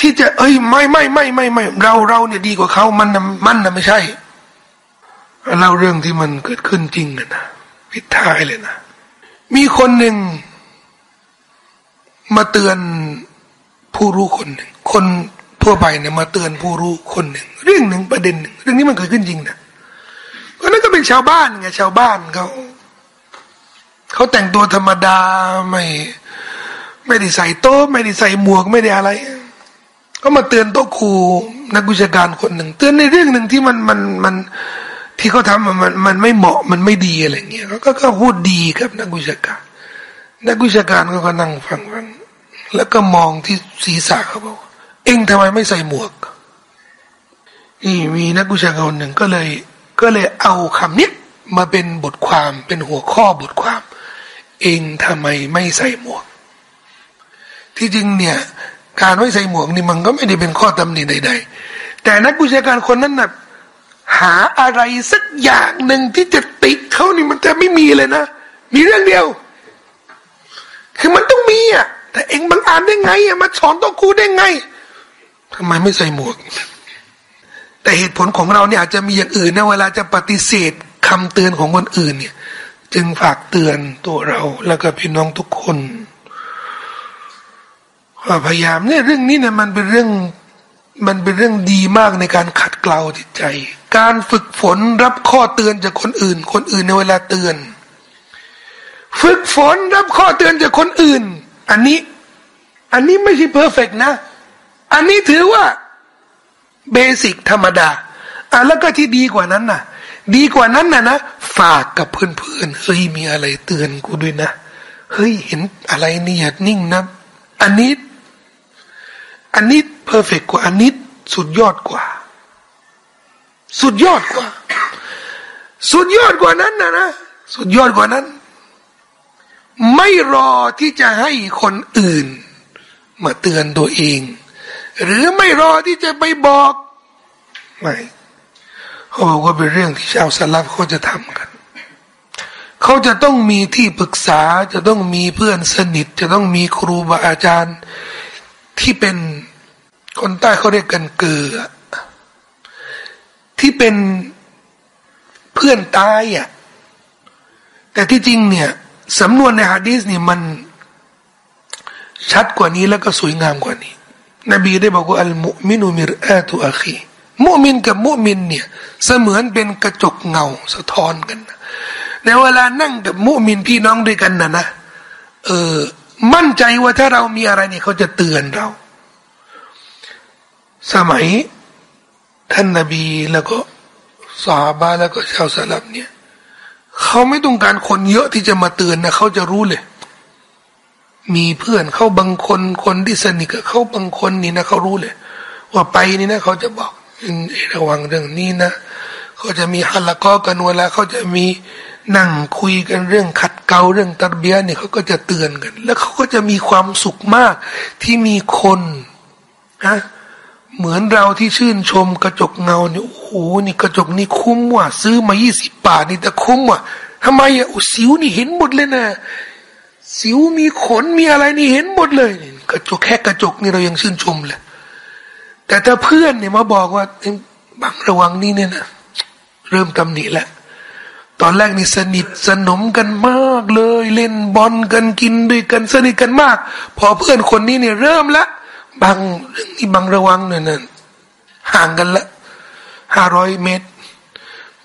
ที่จะ เอ้ย ไม่ไม่ไม่ไม่ไม่เราเราเนี่ยดีกว่าเขามันมันนะไม่ใช่เล่าเรื่องที่มันเกิดขึ้นจริงนะพิทายเลยนะ มีคนหนึ่ง มาเตือนผู้รู้คนหนึ่งคนทั่วไปเนี่ยมาเตือนผู้รู้คนหนึ่งเรื่องหนึ่งประเด็นหนึ่งเรื่องนี้มันเกิดขึ้นจริงนะก็นั่นก็เป็นชาวบ้านไงชาวบ้านเขาเขาแต่งตัวธรรมดาไม่ ไม่ได้ใส่โต๊ะไม่ได้ใส่หมวกไม่ได้อะไรก็มาเตือนโต๊ะครูนักวิชาการคนหนึ่ง เตือนในเรื่องหนึ่งที่มันมันมันที่เขาทำมันมันไม่เหมาะมันไม่ดีอะไรเงี้ยเขาก็พูดดีครับนักวิชาการ นักวิชาการก็ก็นั่งฟังฟัง แล้วก็มองที่ศีรษะเขาบอกเอ็งทำไมไม่ใส่หมวกนี่มีนักวิชาการคนหนึ่งก็เลย ก็เลยเอาคำนี้มาเป็นบทความเป็นหัวข้อบทความ เองทำไมไม่ใส่หมวก ที่จริงเนี่ย การไม่ใส่หมวกนี่มันก็ไม่ได้เป็นข้อตำหนิใด ๆ แต่นักวิชาการคนนั้นนะ่ะหาอะไรสักอย่างหนึ่งที่จะติเขานี่มันจะไม่มีเลยนะ มีเรื่องเดียว คือมันต้องมีอะ แต่เองบังอ่านได้ไงอะมาสอนต้องคูได้ไงทำไมไม่ใส่หมวก แต่เหตุผลของเราเนี่ยอาจจะมีอย่างอื่นนะเวลาจะปฏิเสธคำเตือนของคนอื่นเนี่ย จึงฝากเตือนตัวเราแล้วก็พี่น้องทุกคนว่าพยายามเนี่ยเรื่องนี้เนี่ยมันเป็นเรื่องมันเป็นเรื่องดีมากในการขัดเกลาจิตใจ การฝึกฝนรับข้อเตือนจากคนอื่น คนอื่นในเวลาเตือน ฝึกฝนรับข้อเตือนจากคนอื่น อันนี้ อันนี้ไม่ใช่เพอร์เฟกนะ อันนี้ถือว่าเบสิกธรรมดาอะแล้วก็ที่ดีกว่านั้นน่ะ ดีกว่านั้นน่ะนะฝากกับเพื่อนๆเฮ้ยมีอะไรเตือนกูด้วยนะเฮ้ยเห็นอะไรนี่อย่านิ่งนะอันนี้ อันนี้เพอร์เฟกกว่าอันนี้สุดยอดกว่า สุดยอดกว่า สุดยอดกว่านั้นนะนะสุดยอดกว่านั้น ไม่รอที่จะให้คนอื่น มาเตือนตัวเอง หรือไม่รอที่จะไปบอกไม่เขาบอกว่าเป็นเรื่องที่ชาวสลับเขาจะทำกัน เขาจะต้องมีที่ปรึกษาจะต้องมีเพื่อนสนิท จะต้องมีครูบาอาจารย์ที่เป็นคนใต้เขาเรียกกันเกือที่เป็นเพื่อนตายอะแต่ที่จริงเนี่ย สำนวนในฮะดีสนี่มันชัดกว่านี้แล้วก็สวยงามกว่านี้ นบีได้บอกว่าอัลมุมินุมิรอาตุอาคีมุมินกับมุมินเนี่ยเสมือนเป็นกระจกเงาสะท้อนกันในเวลานั่งกับมุมินพี่น้องด้วยกันนะนะเออมั่นใจว่าถ้าเรามีอะไรเนี่ยเขาจะเตือนเรา สมัยท่านนาบีแล้วก็สาบาแล้วก็ชาวสลับเนี่ย เขาไม่ต้องการคนเยอะที่จะมาเตือนนะเขาจะรู้เลย มีเพื่อนเขาบางคนคนที่สนิทกับเขาบางคนนี่นะเขารู้เลย ว่าไปนี่นะเขาจะบอกระวังเรื่องนี้นะเขาจะมีฮัลละก็กันเวลาเขาจะมีนั่งคุยกันเรื่องขัดเกลาเรื่องตรเบียเนี่ยเขาก็จะเตือนกัน แล้วเขาก็จะมีความสุขมากที่มีคนนะ เหมือนเราที่ชื่นชมกระจกเงาเนี่ยโอ้โหนี่กระจกนี่คุ้มว่ะซื้อมายี่สิบบาทนี่แต่คุ้มว่ะทำไมอะอสิวนี่เห็นหมดเลยนะสิวมีขนมีอะไรนี่เห็นหมดเลย กระจกแค่กระจกนี่เรายังชื่นชมเลยแต่ถ้าเพื่อนเนี่ยมาบอกว่าบังระวังนี่เนี่ยนะเริ่มตำหนิแล้วตอนแรกนี่สนิทสนมกันมากเลย เล่นบอลกันกินด้วยกันสนิทกันมาก พอเพื่อนคนนี้เนี่ยเริ่มละ บางเรื่องนี้บางระวังเนี่ยนั่นห่างกันละห้าร้อยเมตร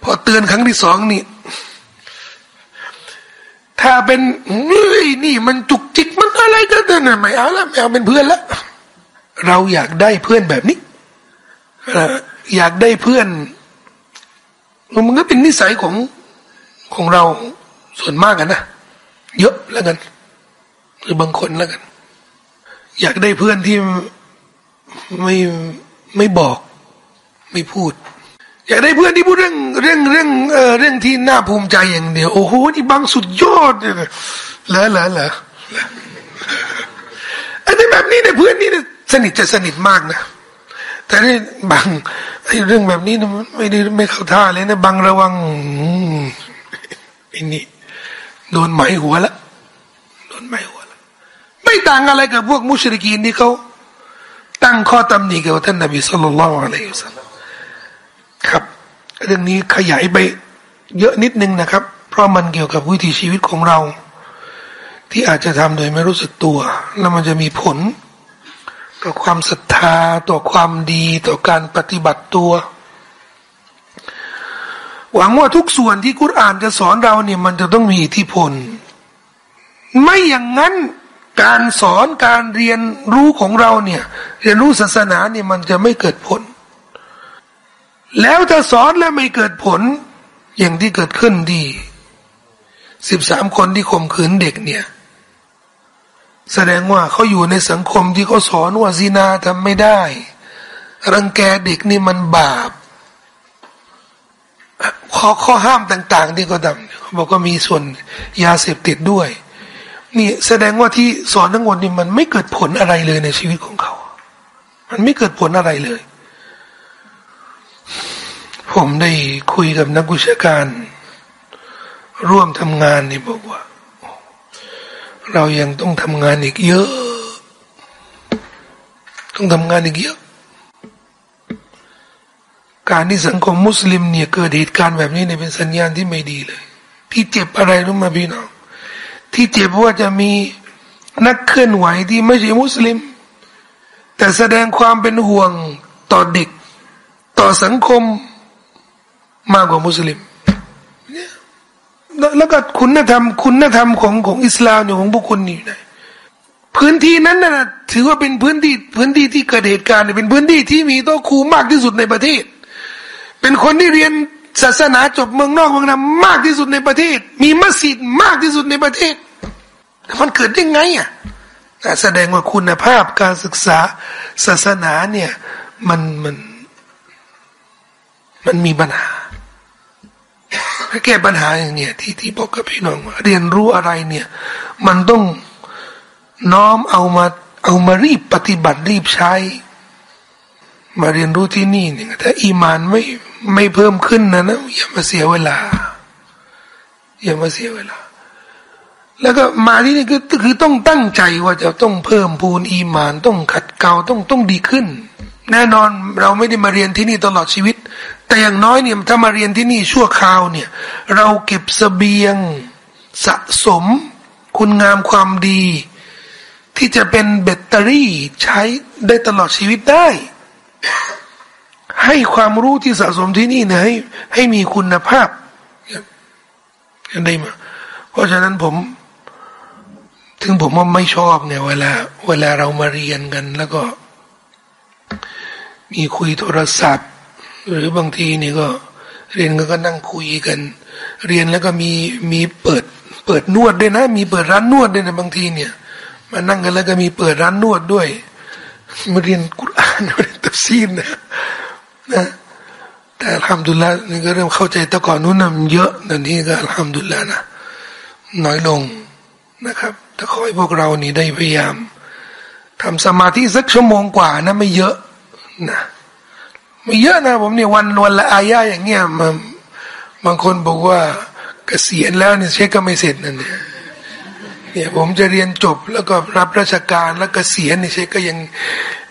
พอเตือนครั้งที่สองนี่ ถ้าเป็นเฮ้ยนี่มันจุกจิกมันอะไรกันเนี่ยไม่เอาละไม่เอาเป็นเพื่อนละเราอยากได้เพื่อนแบบนี้อยากได้เพื่อนมันก็เป็นนิสัยของของเราส่วนมากกันนะเยอะแล้วกัน หรือบางคนแล้วกัน อยากได้เพื่อนที่ไม่ไม่บอก ไม่พูด อยากได้เพื่อนที่พูดเรื่องเรื่องเรื่องเออเรื่องที่น่าภูมิใจอย่างเดียว โอ้โหนี่บางสุดยอดเลยเหรอเหรอเหรออันนี้แบบนี้เนี่ยเพื่อนนี่เนี่ยสนิทจะสนิทมากนะแต่นี่บางไอ้เรื่องแบบนี้นไม่ได้ไม่เข้าท่าเลยนะบางระวังอ้นี่โดนไหมหัวละโดนไหมหัว ต่างอะไรกับพวกมุชริกีนที่เขาตั้งข้อตำหนิเกี่ยวกับท่านนบีสุลต่านละอะลัยฮิสซาลครับ เรื่องนี้ขยายไปเยอะนิดนึงนะครับ เพราะมันเกี่ยวกับวิถีชีวิตของเรา ที่อาจจะทำโดยไม่รู้สึกตัว แล้วมันจะมีผล ต่อความศรัทธาต่อความดี ต่อการปฏิบัติตัว หวังว่าทุกส่วนที่กุรอานจะสอนเราเนี่ยมันจะต้องมีอิทธิพล ไม่อย่างนั้น การสอนการเรียนรู้ของเราเนี่ยเรียนรู้ศาสนาเนี่ยมันจะไม่เกิดผล แล้วถ้าสอนแล้วไม่เกิดผล อย่างที่เกิดขึ้นดีสิบสามคนที่ข่มขืนเด็กเนี่ย แสดงว่าเขาอยู่ในสังคมที่เขาสอนว่าซีนาทำไม่ได้ รังแกเด็กนี่มันบาปข้อข้อห้ามต่าง ๆ ที่เขาทำเขาบอกว่ามีส่วนยาเสพติดด้วย นี่แสดงว่าที่สอนทั้งหมดนี่มันไม่เกิดผลอะไรเลยในชีวิตของเขา มันไม่เกิดผลอะไรเลย ผมได้คุยกับนักวิชาการ ร่วมทำงานนี่บอกว่า เรายังต้องทำงานอีกเยอะ ต้องทำงานอีกเยอะ การที่สังคมมุสลิมเนี่ยเกิดเหตุการณ์แบบนี้เนี่ยเป็นสัญญาณที่ไม่ดีเลย ที่เจ็บอะไรรู้มาพี่น้อง ที่เจ็บว่าจะมีนักเคลื่อนไหวที่ไม่ใช่มุสลิม แต่แสดงความเป็นห่วงต่อเด็ก ต่อสังคมมากกว่ามุสลิมเนี่ยแล้วก็คุณธรรมคุณธรรมของของอิสลามเนี่ยของบุคคลนี่นะพื้นที่นั้นน่ะถือว่าเป็นพื้นที่พื้นที่ที่เกิดเหตุการณ์เป็นพื้นที่ที่มีโต๊ะครูมากที่สุดในประเทศ เป็นคนที่เรียน ศาสนาจบเมืองนอกเมืองนามากที่สุดในประเทศ มีมัสยิดมากที่สุดในประเทศ มันเกิดได้ไงอะแสดงว่าคุณภาพการศึกษาศาสนาเนี่ยมันมันมันมีปัญหาถ้าแก้ปัญหาอย่างเนี้ยที่ที่บอกกับพี่น้องว่าเรียนรู้อะไรเนี่ย มันต้องน้อมเอามาเอามารีบปฏิบัติรีบใช้ มาเรียนรู้ที่นี่เนี่ยถ้าอีมานไม่ไม่เพิ่มขึ้นนะนะอย่ามาเสียเวลา อย่ามาเสียเวลา แล้วก็มาที่นี่คือคือต้องตั้งใจว่าจะต้องเพิ่มพูนอีมาน ต้องขัดเกลาต้องต้องดีขึ้น แน่นอนเราไม่ได้มาเรียนที่นี่ตลอดชีวิต แต่อย่างน้อยเนี่ยถ้ามาเรียนที่นี่ชั่วคราวเนี่ย เราเก็บสเสบียงสะสม คุณงามความดี ที่จะเป็นแบตเตอรี่ใช้ได้ตลอดชีวิตได้ ให้ความรู้ที่สะสมที่นี่นะให้ให้มีคุณภาพกันได้มาเพราะฉะนั้นผม ถึงผมว่าไม่ชอบเนี่ยเวลา เวลาเรามาเรียนกัน แล้วก็ มีคุยโทรศัพท์ หรือบางทีนี่ก็ เรียนก็นั่งคุยกัน เรียนแล้วก็มีมีเปิด เปิดนวดด้วยนะ มีเปิดร้านนวดด้วยนะบางทีเนี่ย มานั่งกันแล้วก็มีเปิดร้านนวดด้วย มาเรียนกุรอานเรียนตัฟซีนนะนะแต่ทำดุลละนี่ก็เริ่มเข้าใจแต่ก่อนนู้นมันเยอะตอนนี้ก็ทำดุลละนะน้อยลงนะครับถ้าขอให้พวกเรานี่ได้พยายามทำสมาธิสักชั่วโมงกว่านะไม่เยอะนะไม่เยอะนะผมเนี่ยวันวันละอายะอย่างเงี้ยมาบางคนบอกว่าเกษียณแล้วเนี่ยเช็คก็ไม่เสร็จนั่นเนี่ย เนี่ยผมจะเรียนจบแล้วก็รับราชการแล้วก็เกษียนี่เชก็ยัง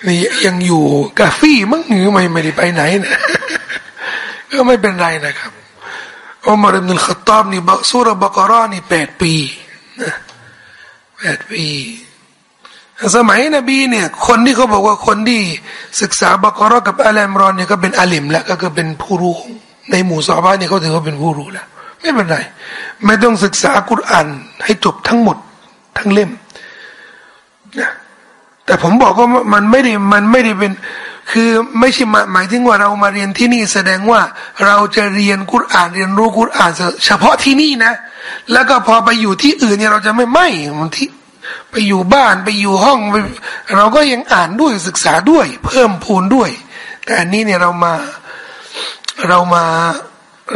นี่ยังอยู่กาฟี่มั้งหรือไม่ไม่ได้ไปไหนนะก็ไม่เป็นไรนะครับอุมารอิบนุลขตอบนี่บสุรบกรานี่แปดปีนะแปดปี สมัยนบีเนี่ย คนที่เขาบอกว่าคนที่ศึกษาบกรอกับอัลมรอนเนี่ยก็เป็นอาลิมแล้วก็คือเป็นผู้รู้ในหมู่สาวบ้านเนี่ยเขาถือว่าเป็นผู้รู้แล้วไม่เป็นไร ไม่ต้องศึกษากุรอานให้จบทั้งหมด ทั้งเล่มนะแต่ผมบอกว่ามันไม่ได้มันไม่ได้เป็น คือไม่ใช่หมายถึงว่าเรามาเรียนที่นี่แสดงว่าเราจะเรียนกุรอานเรียนรู้กุรอานเฉพาะที่นี่นะ แล้วก็พอไปอยู่ที่อื่นเนี่ยเราจะไม่ไม่บางที่ไปอยู่บ้านไปอยู่ห้องเราก็ยังอ่านด้วยศึกษาด้วย เพิ่มพูนด้วย แต่อันนี้เนี่ยเรามาเรามา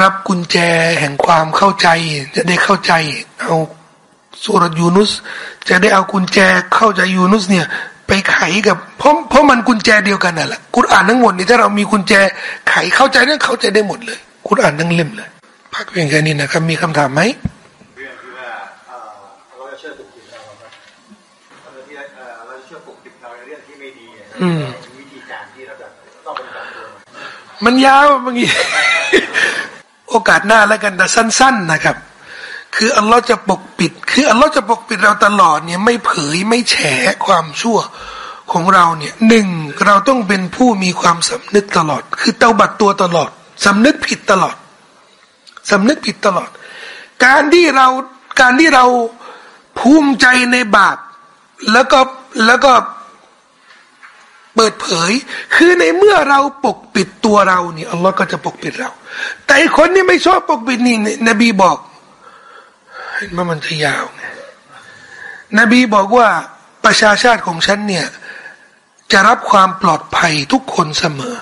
รับกุญแจแห่งความเข้าใจจะได้เข้าใจเอา สุรยูนุส จะได้เอากุญแจเข้าใจยูนุสเนี่ย ไปไขกับเพราะเพราะมันกุญแจเดียวกันน่ะแหละกุรอานทั้งหมดนี่ถ้าเรามีกุญแจไขเข้าใจนั่นเข้าใจได้หมดเลยกุรอานทั้งเล่มเลยพักเพียงแค่นี้นะครับมีคำถามไหมเรื่องที่ว่าเราจะเชื่อปกปิดเราครับเราที่เราจะเชื่อปกปิดเราในเรื่องที่ไม่ดีวิธีการที่เราจะต้องเป็นการตัวมันยาวบางทีโอกาสหน้าแล้วกันแต่สั้น ๆ นะครับ คืออัลลอฮ์จะปกปิด คืออัลลอฮ์จะปกปิดเราตลอดเนี่ยไม่เผยไม่แฉความชั่วของเราเนี่ยหนึ่งเราต้องเป็นผู้มีความสำนึกตลอด คือเตาบัดตัวตลอดสำนึกผิดตลอดสำนึกผิดตลอด การที่เราการที่เราภูมิใจในบาปแล้วก็แล้วก็เปิดเผย คือในเมื่อเราปกปิดตัวเราเนี่ยอัลลอฮ์ก็จะปกปิดเรา แต่คนที่ไม่ชอบปกปิดนี่นบีบอก เห็นว่ามันจะยาวไงนบีบอกว่าประชาชาติของฉันเนี่ย จะรับความปลอดภัยทุกคนเสมอ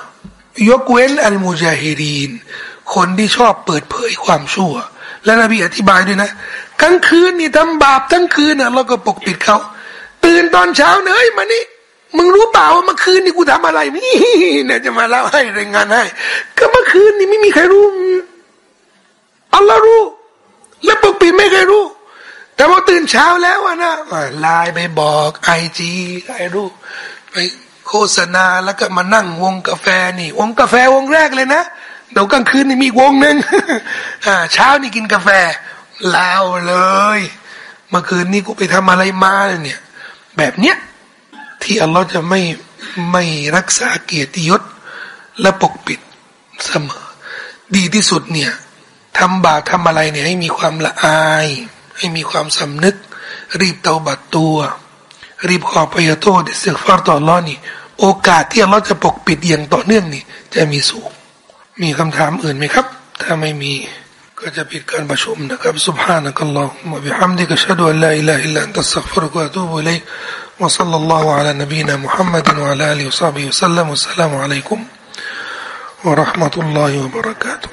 ยกเว้นอัลมุจาฮิรีน คนที่ชอบเปิดเผยความชั่ว และนบีอธิบายด้วยนะกลางคืนนี่ทำบาปทั้งคืนนะเราก็ปกปิดเขาตื่นตอนเช้าเนยมานี่มึงรู้เปล่าว่าเมื่อคืนนี่กูทำอะไรนี่เนี่ยจะมาเล่าให้รายงานให้ ก็เมื่อคืนนี่ไม่มีใครรู้อัลลอฮ์รู้ และปกปิดไม่เคยรู้ แต่พอตื่นเช้าแล้วนะไลน์ไปบอกไอจีใครรู้ไปโฆษณาแล้วก็มานั่งวงกาแฟนี่ วงกาแฟวงแรกเลยนะเดี๋ยวกลางคืนนี่มีวงหนึ่งอ่าเช้านี่กินกาแฟล่าเลยเมื่อคืนนี้กูไปทำอะไรมาเนี่ย แบบเนี้ยที่อัลลอฮ์จะไม่ไม่รักษาเกียรติยศและปกปิดเสมอ ดีที่สุดเนี่ย ทำบาปทำอะไรเนี่ยให้มีความละอาย ให้มีความสำนึก รีบเตาบัดตัว รีบขอพยโทษเสียฟารต่อรอนี่ โอกาสที่เราจะปกปิดอย่างต่อเนื่องนี่ จะมีสูง มีคำถามอื่นไหมครับ ถ้าไม่มีก็จะปิดการประชุมนะครับ سبحانك اللهم وبحمدك أشهد أن لا إله إلا أنت أستغفرك وأتوب إليك وصلى الله على نبينا محمد وعلى آله وصحبه وسلم والسلام عليكم ورحمة الله وبركاته